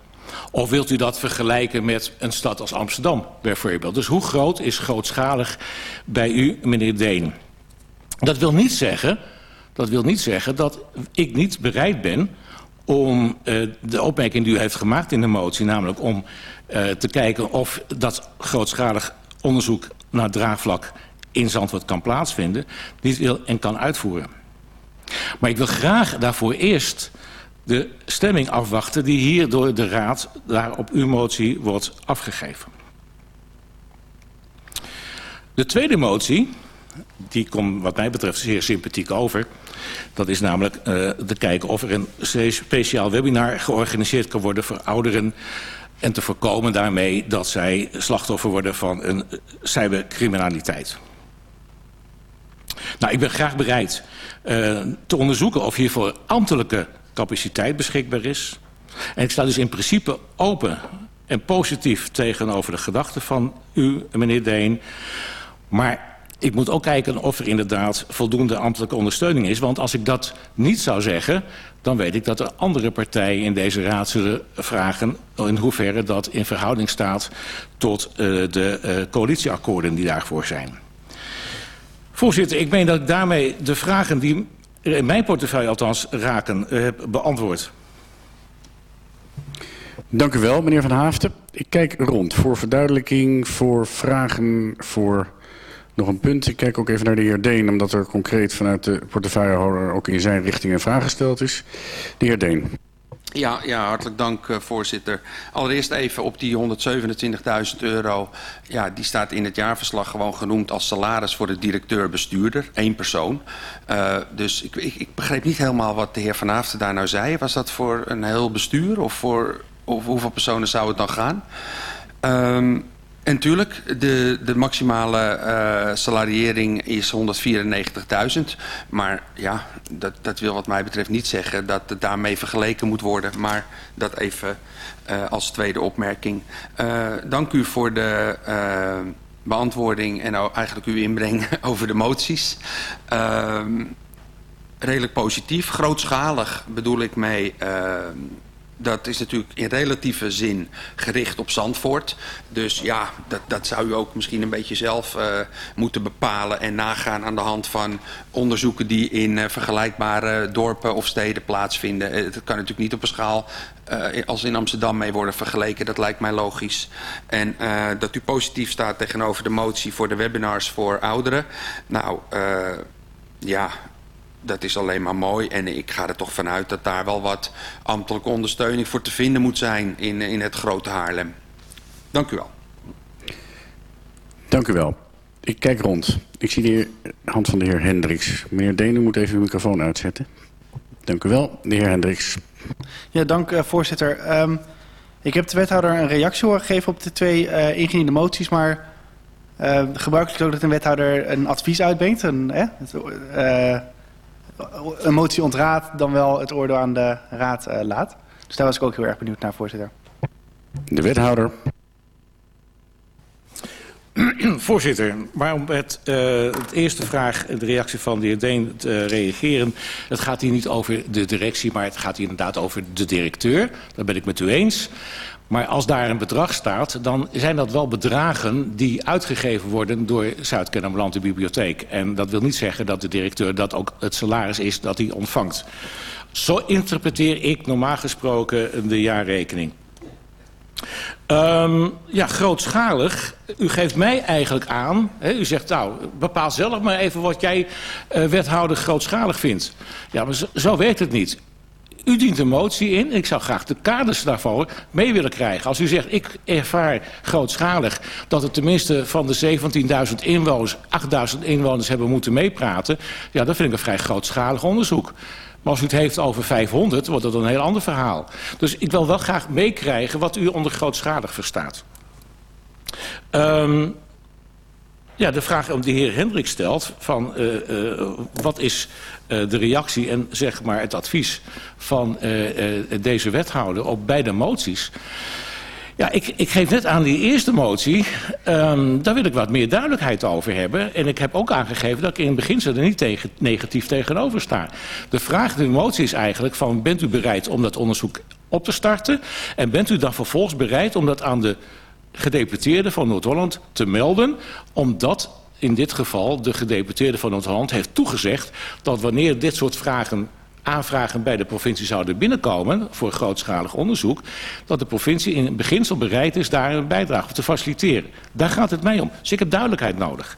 Of wilt u dat vergelijken met een stad als Amsterdam bijvoorbeeld? Dus hoe groot is grootschalig bij u, meneer Deen? Dat wil niet zeggen, dat, wil niet zeggen dat ik niet bereid ben om uh, de opmerking die u heeft gemaakt in de motie... namelijk om te kijken of dat grootschalig onderzoek naar draagvlak in Zandvoort kan plaatsvinden... niet wil en kan uitvoeren. Maar ik wil graag daarvoor eerst de stemming afwachten die hier door de Raad daar op uw motie wordt afgegeven. De tweede motie, die komt wat mij betreft zeer sympathiek over. Dat is namelijk uh, te kijken of er een speciaal webinar georganiseerd kan worden voor ouderen... en te voorkomen daarmee dat zij slachtoffer worden van een cybercriminaliteit. Nou, ik ben graag bereid uh, te onderzoeken of hiervoor ambtelijke capaciteit beschikbaar is. En ik sta dus in principe open en positief tegenover de gedachten van u, meneer Deen. Maar ik moet ook kijken of er inderdaad voldoende ambtelijke ondersteuning is. Want als ik dat niet zou zeggen, dan weet ik dat er andere partijen in deze raad zullen vragen... in hoeverre dat in verhouding staat tot uh, de uh, coalitieakkoorden die daarvoor zijn. Voorzitter, ik meen dat ik daarmee de vragen die in mijn portefeuille althans raken heb beantwoord. Dank u wel, meneer Van Haafden. Ik kijk rond voor verduidelijking, voor vragen, voor nog een punt. Ik kijk ook even naar de heer Deen, omdat er concreet vanuit de portefeuillehouder ook in zijn richting een vraag gesteld is. De heer Deen. Ja, ja, hartelijk dank, uh, voorzitter. Allereerst even op die 127.000 euro. Ja, die staat in het jaarverslag gewoon genoemd als salaris voor de directeur-bestuurder. één persoon. Uh, dus ik, ik, begreep niet helemaal wat de heer Van Haafden daar nou zei. Was dat voor een heel bestuur of voor of hoeveel personen zou het dan gaan? Um, en natuurlijk, de, de maximale uh, salariering is 194.000. Maar ja, dat, dat wil wat mij betreft niet zeggen dat het daarmee vergeleken moet worden. Maar dat even uh, als tweede opmerking. Uh, dank u voor de beantwoording en eigenlijk uw inbreng over de moties. Ehm, redelijk positief. Grootschalig bedoel ik mee dat is natuurlijk in relatieve zin gericht op Zandvoort. Dus ja, dat, dat zou u ook misschien een beetje zelf uh, moeten bepalen en nagaan aan de hand van onderzoeken die in uh, vergelijkbare dorpen of steden plaatsvinden. Het kan natuurlijk niet op een schaal als in Amsterdam mee worden vergeleken. Dat lijkt mij logisch. En dat u positief staat tegenover de motie voor de webinars voor ouderen. Nou, ja, dat is alleen maar mooi. En ik ga er toch vanuit dat daar wel wat ambtelijke ondersteuning voor te vinden moet zijn in, in het grote Haarlem. Dank u wel. Dank u wel. Ik kijk rond. Ik zie de hand van de heer Hendricks. Meneer Denen moet even uw microfoon uitzetten. Dank u wel, de heer Hendricks. Ja, dank uh, voorzitter. Um, ik heb de wethouder een reactie horen gegeven op de twee uh, ingediende moties, maar uh, gebruikelijk is ook dat een wethouder een advies uitbrengt. Een, eh, het, een motie ontraadt dan wel het oordeel aan de raad uh, laat. Dus daar was ik ook heel erg benieuwd naar, voorzitter. De wethouder. Voorzitter, maar om het, uh, het eerste vraag, de reactie van de heer Deen te reageren. Het gaat hier niet over de directie, maar het gaat hier inderdaad over de directeur. Dat ben ik met u eens. Maar als daar een bedrag staat, dan zijn dat wel bedragen die uitgegeven worden door Zuid-Kennemerland Bibliotheek. En dat wil niet zeggen dat de directeur dat ook het salaris is dat hij ontvangt. Zo interpreteer ik normaal gesproken de jaarrekening. Um, ja, grootschalig. U geeft mij eigenlijk aan. Hè, u zegt, nou, bepaal zelf maar even wat jij uh, wethouder grootschalig vindt. Ja, maar zo, zo werkt het niet. U dient een motie in. Ik zou graag de kaders daarvoor mee willen krijgen. Als u zegt, ik ervaar grootschalig dat het tenminste van de 17.000 inwoners, 8.000 inwoners hebben moeten meepraten. Ja, dat vind ik een vrij grootschalig onderzoek. Maar als u het heeft over 500, wordt dat een heel ander verhaal. Dus ik wil wel graag meekrijgen wat u onder grootschalig verstaat. Um, ja, de vraag die de heer Hendrik stelt, van uh, uh, wat is de reactie en zeg maar het advies van deze wethouder op beide moties. Ja, ik, ik geef net aan die eerste motie, um, daar wil ik wat meer duidelijkheid over hebben. En ik heb ook aangegeven dat ik in het begin er niet tegen, negatief tegenover sta. De vraag in de motie is eigenlijk van, bent u bereid om dat onderzoek op te starten? En bent u dan vervolgens bereid om dat aan de gedeputeerde van Noord-Holland te melden, omdat in dit geval de gedeputeerde van Noord-Holland heeft toegezegd dat wanneer dit soort vragen aanvragen bij de provincie zouden binnenkomen voor grootschalig onderzoek, dat de provincie in beginsel bereid is daar een bijdrage te faciliteren. Daar gaat het mij om. Dus ik heb duidelijkheid nodig.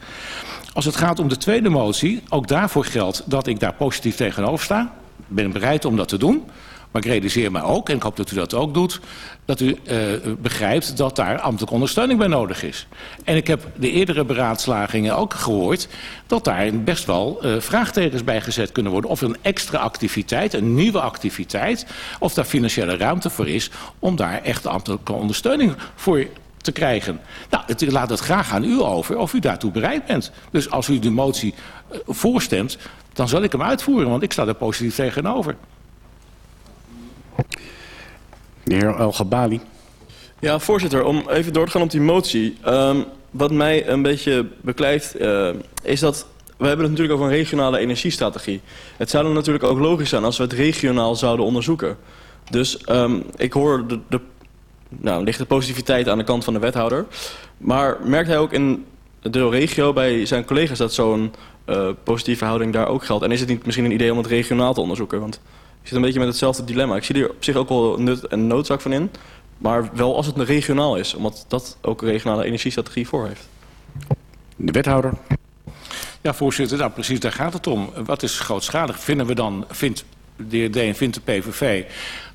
Als het gaat om de tweede motie, ook daarvoor geldt dat ik daar positief tegenover sta. Ik ben bereid om dat te doen. Maar ik realiseer me ook, en ik hoop dat u dat ook doet, dat u uh, begrijpt dat daar ambtelijke ondersteuning bij nodig is. En ik heb de eerdere beraadslagingen ook gehoord dat daar best wel uh, vraagtekens bij gezet kunnen worden. Of een extra activiteit, een nieuwe activiteit, of daar financiële ruimte voor is om daar echt ambtelijke ondersteuning voor te krijgen. Nou, ik laat het graag aan u over of u daartoe bereid bent. Dus als u de motie eh, voorstemt, dan zal ik hem uitvoeren, want ik sta er positief tegenover. De heer El Gabali. Ja, voorzitter, om even door te gaan op die motie. Ehm, wat mij een beetje beklijft, eh, is dat... We hebben het natuurlijk over een regionale energiestrategie. Het zou dan natuurlijk ook logisch zijn als we het regionaal zouden onderzoeken. Dus ehm, ik hoor de, nou, ligt de positiviteit aan de kant van de wethouder. Maar merkt hij ook in de regio bij zijn collega's dat zo'n eh, positieve verhouding daar ook geldt? En is het niet misschien een idee om het regionaal te onderzoeken? Want ik zit een beetje met hetzelfde dilemma. Ik zie er op zich ook wel nut en noodzaak van in. Maar wel als het een regionaal is, omdat dat ook een regionale energiestrategie voor heeft. De wethouder. Ja, voorzitter, nou, precies daar gaat het om. Wat is grootschalig? Vinden we dan, vindt de heer Deen, vindt de PVV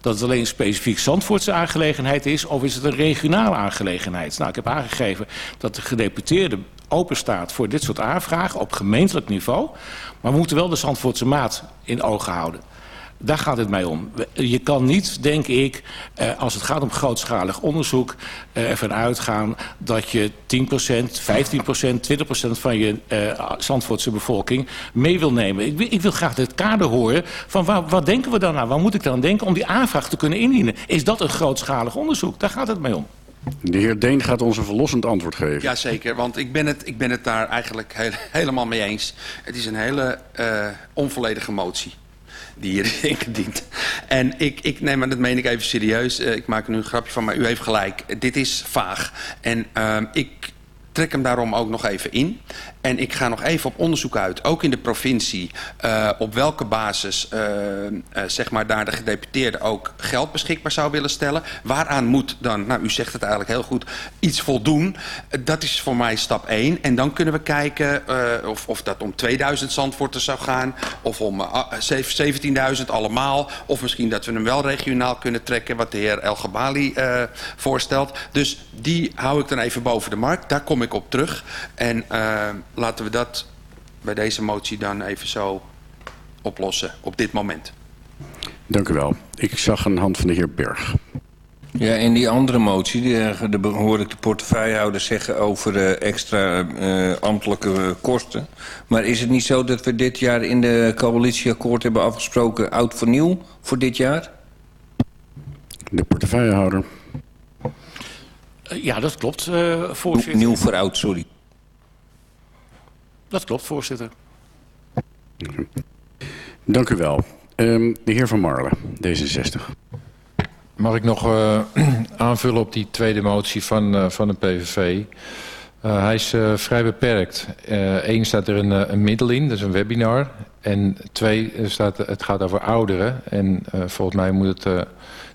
dat het alleen een specifiek Zandvoortse aangelegenheid is... of is het een regionale aangelegenheid? Nou, ik heb aangegeven dat de gedeputeerde open staat voor dit soort aanvragen op gemeentelijk niveau. Maar we moeten wel de Zandvoortse maat in ogen houden. Daar gaat het mij om. Je kan niet, denk ik, eh, als het gaat om grootschalig onderzoek... Eh, ervan uitgaan dat je 10%, 15%, 20% van je eh, Zandvoortse bevolking mee wil nemen. Ik, ik wil graag het kader horen van waar, wat denken we dan aan? Waar moet ik dan denken om die aanvraag te kunnen indienen? Is dat een grootschalig onderzoek? Daar gaat het mij om. De heer Deen gaat ons een verlossend antwoord geven. Jazeker, want ik ben het, ik ben het daar eigenlijk heel, helemaal mee eens. Het is een hele uh, onvolledige motie die hier is. En ik, ik neem, en dat meen ik even serieus, uh, ik maak er nu een grapje van, maar u heeft gelijk. Dit is vaag. En uh, ik trek hem daarom ook nog even in. En ik ga nog even op onderzoek uit, ook in de provincie, uh, op welke basis uh, uh, zeg maar daar de gedeputeerde ook geld beschikbaar zou willen stellen. Waaraan moet dan, nou u zegt het eigenlijk heel goed, iets voldoen. dat is voor mij stap 1. En dan kunnen we kijken of, of dat om 2000 zandvoorten zou gaan, of om 17.000 allemaal. Of misschien dat we hem wel regionaal kunnen trekken, wat de heer El Gabali voorstelt. Dus die hou ik dan even boven de markt. Daar kom ik op terug. En laten we dat bij deze motie dan even zo oplossen op dit moment. Dank u wel. Ik zag een hand van de heer Berg. Ja, in die andere motie die, de, hoor ik de portefeuillehouder zeggen over uh, extra uh, ambtelijke kosten. Maar is het niet zo dat we dit jaar in de coalitieakkoord hebben afgesproken oud voor nieuw voor dit jaar? De portefeuillehouder. Uh, ja, dat klopt, voorzitter. Nieuw voor oud, sorry. Dat klopt, voorzitter. Dank u wel. Um, de heer Van Marlen, D66. Mag ik nog uh, aanvullen op die tweede motie van, uh, van de PVV? Uh, hij is vrij beperkt. Eén staat er een, een, middel in, dat is een webinar. En twee, staat, het gaat over ouderen. En volgens mij moet het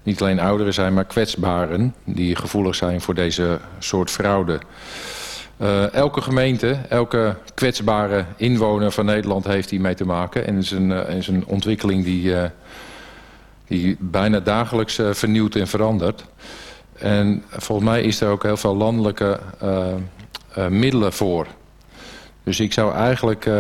niet alleen ouderen zijn, maar kwetsbaren... die gevoelig zijn voor deze soort fraude. Uh, elke gemeente, elke kwetsbare inwoner van Nederland heeft hier mee te maken. En is een, uh, is een ontwikkeling die, uh, die bijna dagelijks vernieuwt en verandert. En volgens mij is er ook heel veel landelijke middelen voor. Dus ik zou eigenlijk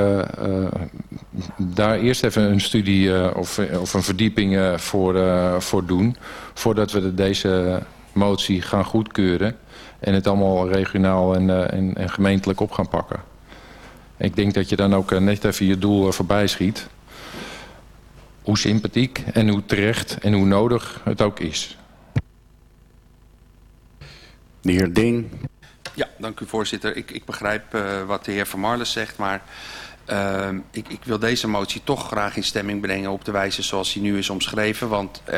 daar eerst even een studie of, of een verdieping voor, voor doen... voordat we deze motie gaan goedkeuren en het allemaal regionaal en, uh, en, en, gemeentelijk op gaan pakken. Ik denk dat je dan ook uh, net even je doel uh, voorbij schiet. Hoe sympathiek en hoe terecht en hoe nodig het ook is. De heer Deen. Ja, dank u voorzitter. Ik, ik begrijp wat de heer Van Marles zegt, maar... Uh, ik, ik, wil deze motie toch graag in stemming brengen op de wijze zoals die nu is omschreven. Want uh,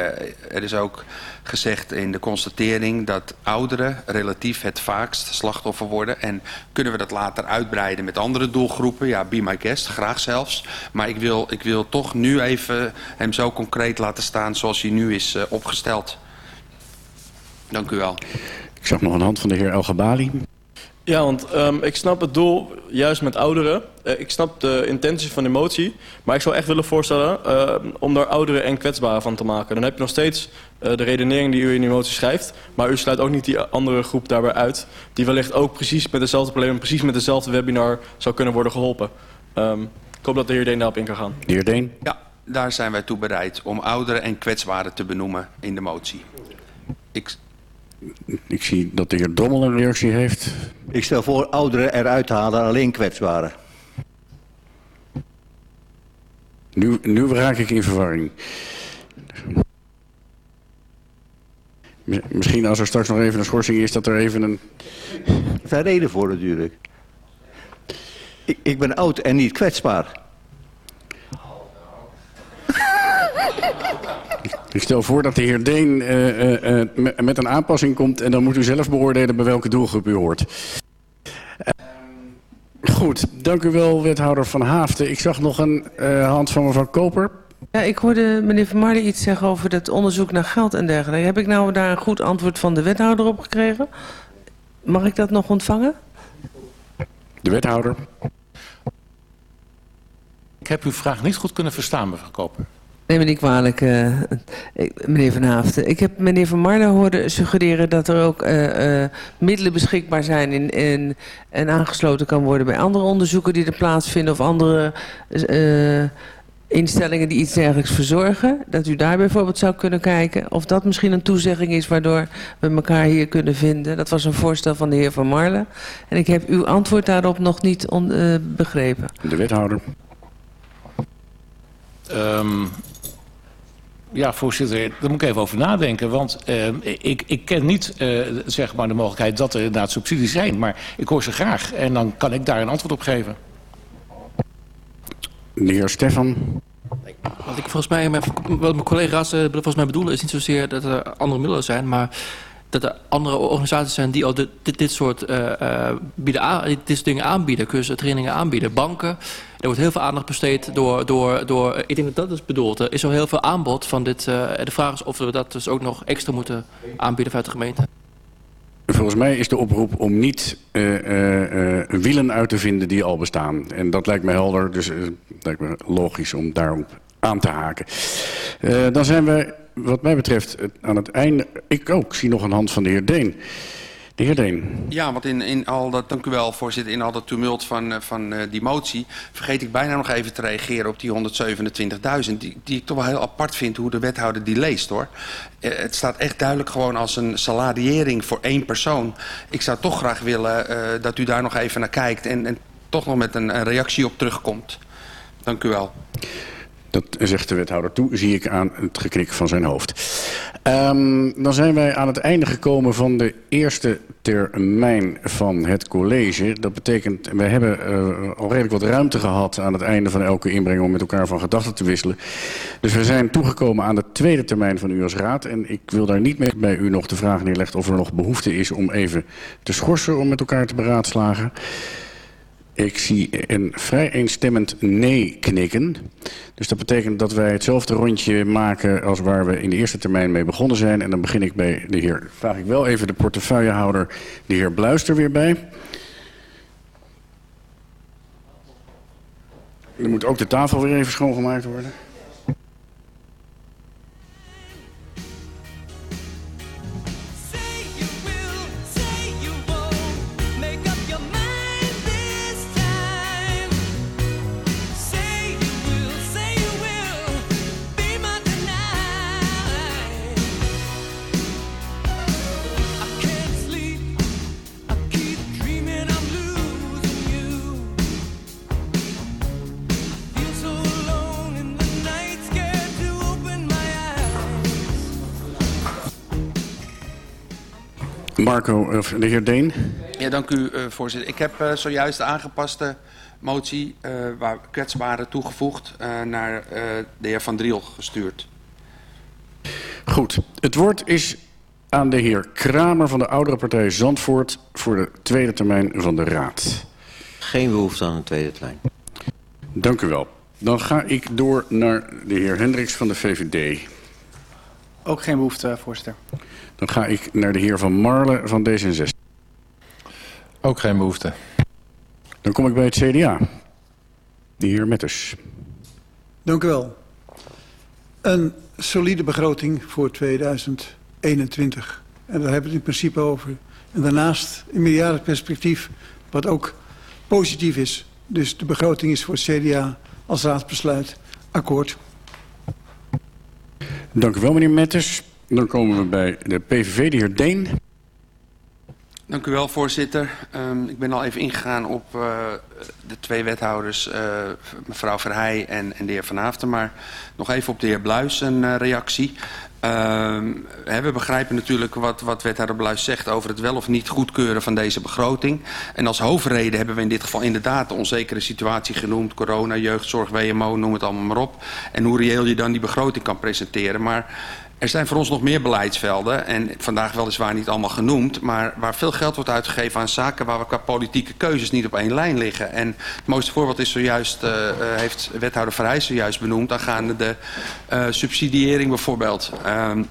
er is ook gezegd in de constatering dat ouderen relatief het vaakst slachtoffer worden. En kunnen we dat later uitbreiden met andere doelgroepen? Ja, be my guest, graag zelfs. Maar ik wil, ik wil toch nu even hem zo concreet laten staan zoals hij nu is uh, opgesteld. Dank u wel. Ik zag nog een hand van de heer El Gabali. Ja, want um, ik snap het doel juist met ouderen. Uh, ik snap de intentie van de motie. Maar ik zou echt willen voorstellen uh, om daar ouderen en kwetsbaren van te maken. Dan heb je nog steeds uh, de redenering die u in die motie schrijft. Maar u sluit ook niet die andere groep daarbij uit. Die wellicht ook precies met dezelfde problemen, precies met dezelfde webinar zou kunnen worden geholpen. Um, ik hoop dat de heer Deen daarop in kan gaan. De heer Deen? Ja, daar zijn wij toe bereid om ouderen en kwetsbaren te benoemen in de motie. Ik Ik zie dat de heer Drommel een reactie heeft. Ik stel voor ouderen eruit te halen, alleen kwetsbaren. Nu, nu raak ik in verwarring. Misschien als er straks nog even een schorsing is, dat er even een... Er zijn reden voor natuurlijk. Ik, ik ben oud en niet kwetsbaar. Ik stel voor dat de heer Deen eh, eh, eh, me- met een aanpassing komt... en dan moet u zelf beoordelen bij welke doelgroep u hoort. Goed, dank u wel, wethouder Van Haafden. Ik zag nog een eh, hand van mevrouw Koper. Ja, ik hoorde meneer Van Marle iets zeggen over dat onderzoek naar geld en dergelijke. Heb ik nou daar een goed antwoord van de wethouder op gekregen? Mag ik dat nog ontvangen? De wethouder. Ik heb uw vraag niet goed kunnen verstaan, mevrouw Koper. Neem me niet kwalijk, eh, ik- meneer Van Haafden. Ik heb meneer Van Marle horen suggereren dat er ook eh, eh, middelen beschikbaar zijn in, in, en aangesloten kan worden bij andere onderzoeken die er plaatsvinden of andere eh, instellingen die iets dergelijks verzorgen. Dat u daar bijvoorbeeld zou kunnen kijken of dat misschien een toezegging is waardoor we elkaar hier kunnen vinden. Dat was een voorstel van de heer Van Marle. En ik heb uw antwoord daarop nog niet on- eh, begrepen. De wethouder. Ehm, ja, voorzitter, daar moet ik even over nadenken. Want ehm, ik, ik ken niet eh, zeg maar de mogelijkheid dat er inderdaad subsidies zijn. Maar ik hoor ze graag en dan kan ik daar een antwoord op geven. De heer Stefan. Wat ik volgens mij, mijn- wat mijn collega's eh, volgens mij bedoelen, is niet zozeer dat er andere middelen zijn, maar dat er andere organisaties zijn die al dit, dit, soort eh, eh, dit, soort dingen aanbieden, cursussen, trainingen aanbieden. Banken, er wordt heel veel aandacht besteed door, door, door ik denk dat dat is bedoeld. Er is al heel veel aanbod van dit. eh, de vraag is of we dat dus ook nog extra moeten aanbieden vanuit de gemeente. Volgens mij is de oproep om niet eh, eh, eh, wielen uit te vinden die al bestaan. En dat lijkt me helder, dus eh, het lijkt me logisch om daarop aan te haken. Eh, dan zijn we, wat mij betreft, aan het einde... Ik ook zie nog een hand van de heer Deen. De heer Deen. Ja, want in, in al dat, dank u wel voorzitter, in al dat tumult van, eh, van eh, die motie vergeet ik bijna nog even te reageren op die 127.000, die, die ik toch wel heel apart vind hoe de wethouder die leest hoor. Het staat echt duidelijk gewoon als een salariering voor één persoon. Ik zou toch graag willen dat u daar nog even naar kijkt en, en toch nog met een, een reactie op terugkomt. Dank u wel. Dat zegt de wethouder toe, zie ik aan het geknik van zijn hoofd. Ehm, dan zijn wij aan het einde gekomen van de eerste termijn van het college. Dat betekent, wij hebben eh, al redelijk wat ruimte gehad aan het einde van elke inbreng om met elkaar van gedachten te wisselen. Dus we zijn toegekomen aan de tweede termijn van u als raad. En ik wil daar niet mee bij u nog de vraag neerleggen of er nog behoefte is om even te schorsen om met elkaar te beraadslagen. Ik zie een vrij eenstemmend nee knikken. Dus dat betekent dat wij hetzelfde rondje maken als waar we in de eerste termijn mee begonnen zijn. En dan begin ik bij de heer, vraag ik wel even de portefeuillehouder, de heer Bluister weer bij. Er moet ook de tafel weer even schoongemaakt worden. Marco, of de heer Deen. Ja, dank u eh, voorzitter. Ik heb eh, zojuist de aangepaste motie eh, waar kwetsbaren toegevoegd eh, naar eh, de heer Van Driel gestuurd. Goed, het woord is aan de heer Kramer van de oudere partij Zandvoort voor de tweede termijn van de raad. Geen behoefte aan een tweede termijn. Dank u wel. Dan ga ik door naar de heer Hendricks van de VVD. Ook geen behoefte, eh, voorzitter. Dan ga ik naar de heer Van Marle van D66. Ook geen behoefte. Dan kom ik bij het CDA. De heer Metters. Dank u wel. Een solide begroting voor 2021. En daar hebben we het in principe over. En daarnaast een meerjarenperspectief, wat ook positief is. Dus de begroting is voor het CDA als raadsbesluit akkoord. Dank u wel, meneer Metters. Dan komen we bij de PVV, de heer Deen. Dank u wel, voorzitter. Um, ik ben al even ingegaan op uh, de twee wethouders, uh, mevrouw Verheij en, en de heer Van Haften. Maar nog even op de heer Bluis een uh, reactie. Um, we begrijpen natuurlijk wat, wat wethouder Bluis zegt over het wel of niet goedkeuren van deze begroting. En als hoofdreden hebben we in dit geval inderdaad de onzekere situatie genoemd. Corona, jeugdzorg, WMO, noem het allemaal maar op. En hoe reëel je dan die begroting kan presenteren. Maar er zijn voor ons nog meer beleidsvelden en vandaag weliswaar niet allemaal genoemd, maar waar veel geld wordt uitgegeven aan zaken waar we qua politieke keuzes niet op één lijn liggen. En het mooiste voorbeeld is zojuist, uh, heeft wethouder Verheij zojuist benoemd, aangaande de uh, subsidiëring bijvoorbeeld. Um,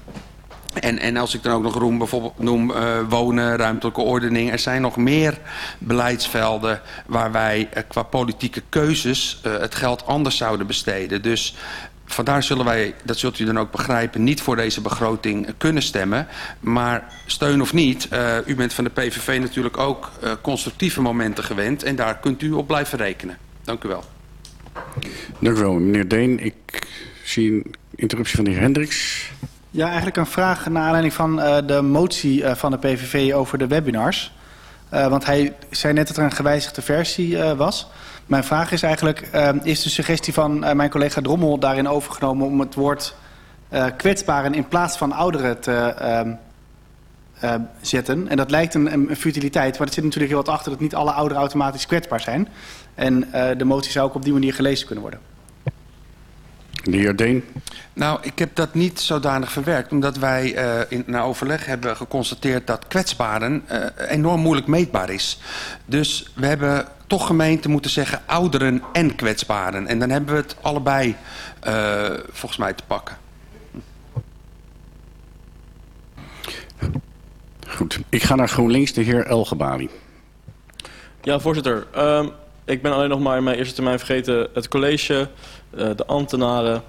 en, en als ik dan ook nog roem, bijvoorbeeld noem uh, wonen, ruimtelijke ordening. Er zijn nog meer beleidsvelden waar wij qua politieke keuzes uh, het geld anders zouden besteden. Dus vandaar zullen wij, dat zult u dan ook begrijpen, niet voor deze begroting kunnen stemmen. Maar steun of niet, uh, u bent van de PVV natuurlijk ook uh, constructieve momenten gewend. En daar kunt u op blijven rekenen. Dank u wel. Dank u wel, meneer Deen. Ik zie een interruptie van de heer Hendricks. Ja, eigenlijk een vraag naar aanleiding van uh, de motie uh, van de PVV over de webinars. Uh, want hij zei net dat er een gewijzigde versie uh, was. Mijn vraag is eigenlijk, uh, is de suggestie van uh, mijn collega Drommel daarin overgenomen om het woord uh, kwetsbaren in plaats van ouderen te uh, zetten? En dat lijkt een, een futiliteit, maar er zit natuurlijk heel wat achter dat niet alle ouderen automatisch kwetsbaar zijn. En de motie zou ook op die manier gelezen kunnen worden. De heer Deen. Nou, ik heb dat niet zodanig verwerkt, omdat wij uh, in, na overleg hebben geconstateerd dat kwetsbaren uh, enorm moeilijk meetbaar is. Dus we hebben toch gemeente moeten zeggen ouderen en kwetsbaren. En dan hebben we het allebei uh, volgens mij te pakken. Goed, ik ga naar GroenLinks, de heer Elgebali. Ja, voorzitter. Um, ik ben alleen nog maar in mijn eerste termijn vergeten het college, de ambtenaren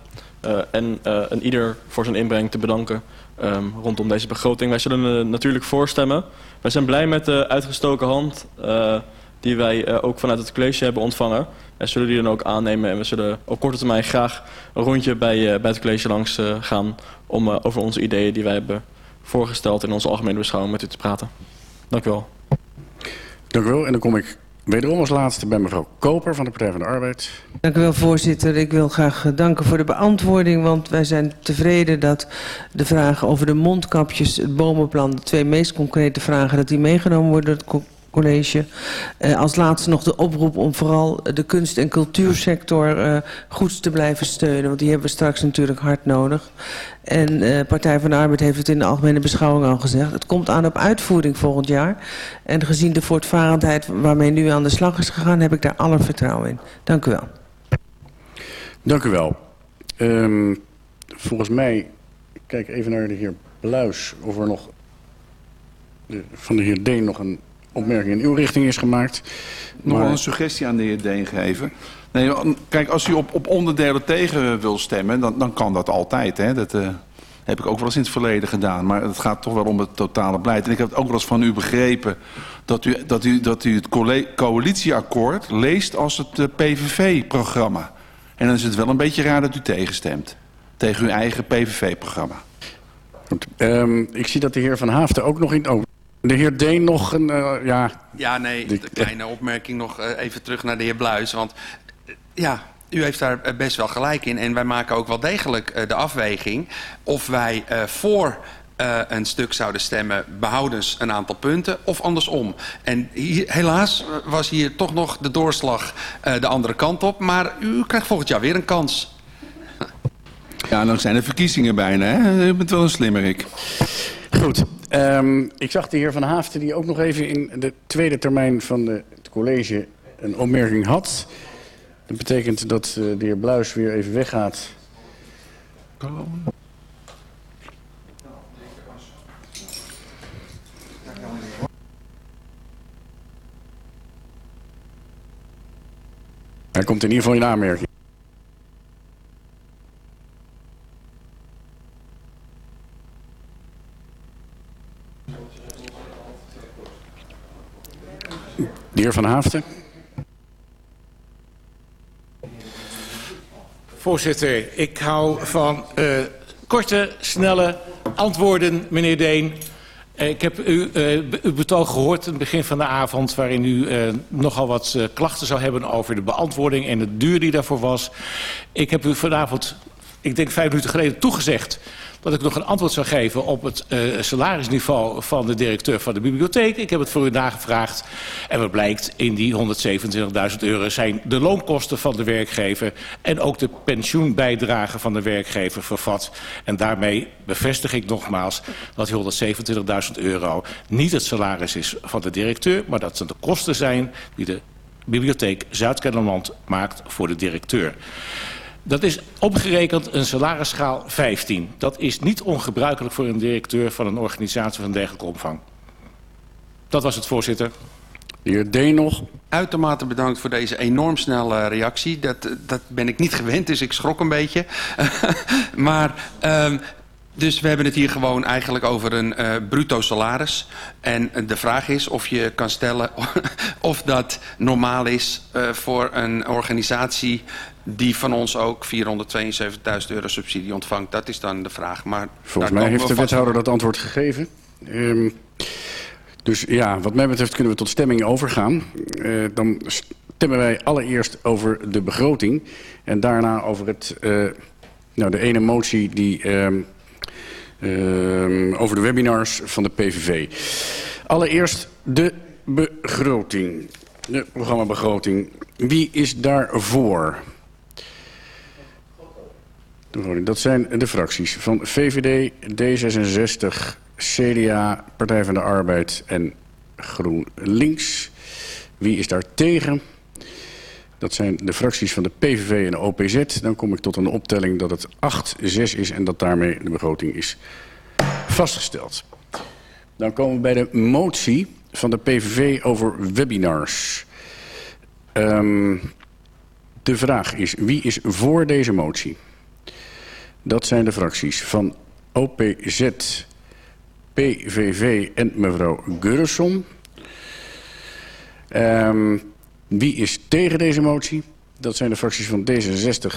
uh, en een ieder voor zijn inbreng te bedanken um, rondom deze begroting. Wij zullen natuurlijk voorstemmen. Wij zijn blij met de uitgestoken hand die wij ook vanuit het college hebben ontvangen. En zullen die dan ook aannemen. En we zullen op korte termijn graag een rondje bij, bij het college langs gaan... om over onze ideeën die wij hebben voorgesteld in onze algemene beschouwing met u te praten. Dank u wel. Dank u wel. En dan kom ik Wederom als laatste bij mevrouw Koper van de Partij van de Arbeid. Dank u wel, voorzitter. Ik wil graag danken voor de beantwoording, want wij zijn tevreden dat de vragen over de mondkapjes, het bomenplan, de twee meest concrete vragen, dat die meegenomen worden college. Uh, als laatste nog de oproep om vooral de kunst- en cultuursector uh, goed te blijven steunen. Want die hebben we straks natuurlijk hard nodig. En uh, Partij van de Arbeid heeft het in de algemene beschouwing al gezegd. Het komt aan op uitvoering volgend jaar. En gezien de voortvarendheid waarmee nu aan de slag is gegaan... heb ik daar alle vertrouwen in. Dank u wel. Dank u wel. Um, volgens mij, ik kijk even naar de heer Bluis... of er nog van de heer Deen nog een opmerking in uw richting is gemaakt. Nog wel een suggestie aan de heer Deen geven. Nee, kijk, als u op, op onderdelen tegen wil stemmen, dan, dan kan dat altijd. Hè? Dat uh, heb ik ook wel eens in het verleden gedaan. Maar het gaat toch wel om het totale beleid. En ik heb het ook wel eens van u begrepen dat u, dat u, dat u het coalitieakkoord leest als het uh, PVV-programma. En dan is het wel een beetje raar dat u tegenstemt. Tegen uw eigen PVV-programma. Um, ik zie dat de heer Van Haafden ook nog in... Oh. De heer Deen nog een... Uh, ja, ja, nee, de kleine opmerking nog uh, even terug naar de heer Bluis. Want uh, ja, u heeft daar best wel gelijk in. En wij maken ook wel degelijk de afweging of wij voor uh, een stuk zouden stemmen behoudens een aantal punten of andersom. En hier, helaas was hier toch nog de doorslag uh, de andere kant op. Maar u krijgt volgend jaar weer een kans. Ja, dan zijn er verkiezingen bijna. Hè? U bent wel een slimmerik. Goed. Um, ik zag de heer Van Haafden die ook nog even in de tweede termijn van de, het college een opmerking had. Dat betekent dat uh, de heer Bluis weer even weggaat. Hij komt in ieder geval in aanmerking. Heer Van Haafden. Voorzitter, ik hou van uh, korte, snelle antwoorden, meneer Deen. Eh, Ik heb u, eh, uw betoog gehoord in het begin van de avond... waarin u eh, nogal wat eh, klachten zou hebben over de beantwoording... en de duur die daarvoor was. Ik heb u vanavond, ik denk vijf minuten geleden, toegezegd... dat ik nog een antwoord zou geven op het eh, salarisniveau van de directeur van de bibliotheek. Ik heb het voor u nagevraagd. En wat blijkt, in die 127.000 euro zijn de loonkosten van de werkgever... en ook de pensioenbijdrage van de werkgever vervat. En daarmee bevestig ik nogmaals dat die 127.000 euro niet het salaris is van de directeur... maar dat het de kosten zijn die de bibliotheek Zuid-Kennemerland maakt voor de directeur. Dat is omgerekend een salarisschaal 15. Dat is niet ongebruikelijk voor een directeur van een organisatie van dergelijke omvang. Dat was het, voorzitter. De heer Deen nog. Uitermate bedankt voor deze enorm snelle reactie. Dat, dat ben ik niet gewend, dus ik schrok een beetje. maar, um, dus we hebben het hier gewoon eigenlijk over een uh, bruto salaris. En de vraag is of je kan stellen of dat normaal is uh, voor een organisatie die van ons ook 472.000 euro subsidie ontvangt. Dat is dan de vraag. Maar Volgens mij heeft de wethouder dat antwoord gegeven. Um, dus ja, wat mij betreft kunnen we tot stemming overgaan. Uh, dan stemmen wij allereerst over de begroting. En daarna over het, uh, nou, de ene motie die, um, um, over de webinars van de PVV. Allereerst de begroting. De programmabegroting. Wie is daarvoor? Dat zijn de fracties van VVD, D66, CDA, Partij van de Arbeid en GroenLinks. Wie is daar tegen? Dat zijn de fracties van de PVV en de OPZ. Dan kom ik tot een optelling dat het 8-6 is en dat daarmee de begroting is vastgesteld. Dan komen we bij de motie van de PVV over webinars. Um, de vraag is, wie is voor deze motie? Dat zijn de fracties van OPZ, PVV en mevrouw Gurresson. Um, wie is tegen deze motie? Dat zijn de fracties van D66,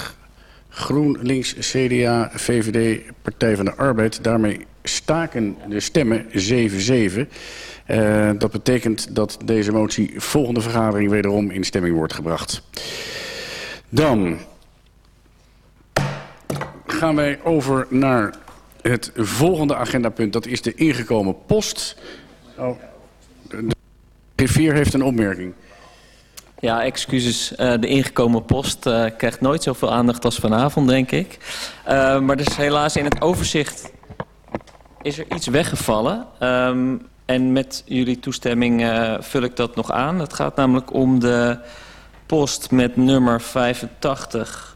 GroenLinks, CDA, VVD, Partij van de Arbeid. Daarmee staken de stemmen 7-7. Uh, dat betekent dat deze motie volgende vergadering wederom in stemming wordt gebracht. Dan gaan wij over naar het volgende agendapunt. Dat is de ingekomen post. Oh, de heeft een opmerking. Ja, excuses. Uh, de ingekomen post uh, krijgt nooit zoveel aandacht als vanavond, denk ik. Uh, maar dus helaas in het overzicht is er iets weggevallen. Um, en met jullie toestemming vul ik dat nog aan. Het gaat namelijk om de post met nummer 85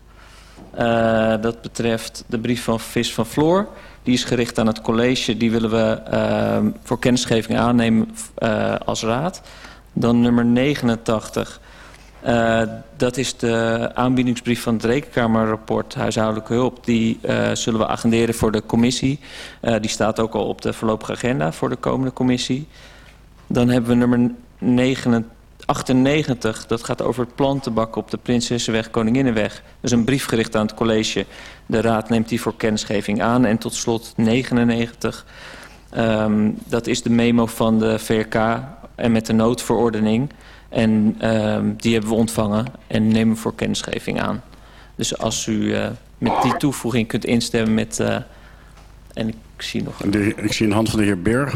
Uh, dat betreft de brief van Vis van Floor. Die is gericht aan het college. Die willen we uh, voor kennisgeving aannemen uh, als raad. Dan nummer 89. dat is de aanbiedingsbrief van het Rekenkamerrapport Huishoudelijke Hulp. Die zullen we agenderen voor de commissie. die staat ook al op de voorlopige agenda voor de komende commissie. Dan hebben we nummer 89. 98, dat gaat over het op de Prinsessenweg, Koninginnenweg. Dat is een brief gericht aan het college. De raad neemt die voor kennisgeving aan. En tot slot 99, um, dat is de memo van de VRK en met de noodverordening. En um, die hebben we ontvangen en nemen voor kennisgeving aan. Dus als u uh, met die toevoeging kunt instemmen met... Uh, en ik zie nog... Een... Ik zie een hand van de heer Berg.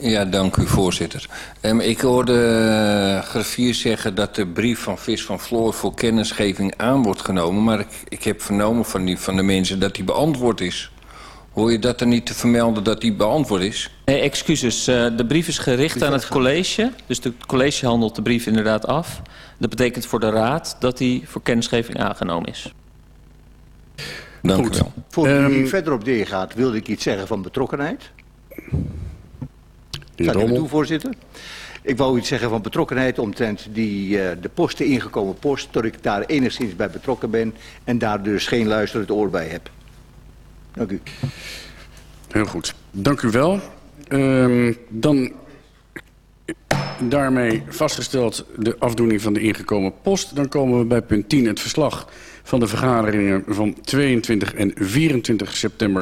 Ja, dank u voorzitter. Um, ik hoorde uh, graffier zeggen dat de brief van Vis van Floor voor kennisgeving aan wordt genomen. Maar ik, ik heb vernomen van, die, van de mensen dat die beantwoord is. Hoor je dat er niet te vermelden dat die beantwoord is? Nee, excuses. Uh, de brief is gericht aan het college. Dus het college handelt de brief inderdaad af. Dat betekent voor de raad dat die voor kennisgeving aangenomen is. Dank Goed. u wel. Voordat u um, verder op de gaat, wilde ik iets zeggen van betrokkenheid. Gaat u toe, voorzitter? Ik wou iets zeggen van betrokkenheid omtrent die, uh, de posten ingekomen post, dat ik daar enigszins bij betrokken ben en daar dus geen luisterend oor bij heb. Dank u. Heel goed. Dank u wel. Um, dan daarmee vastgesteld de afdoening van de ingekomen post. Dan komen we bij punt 10, het verslag van de vergaderingen van 22 en 24 september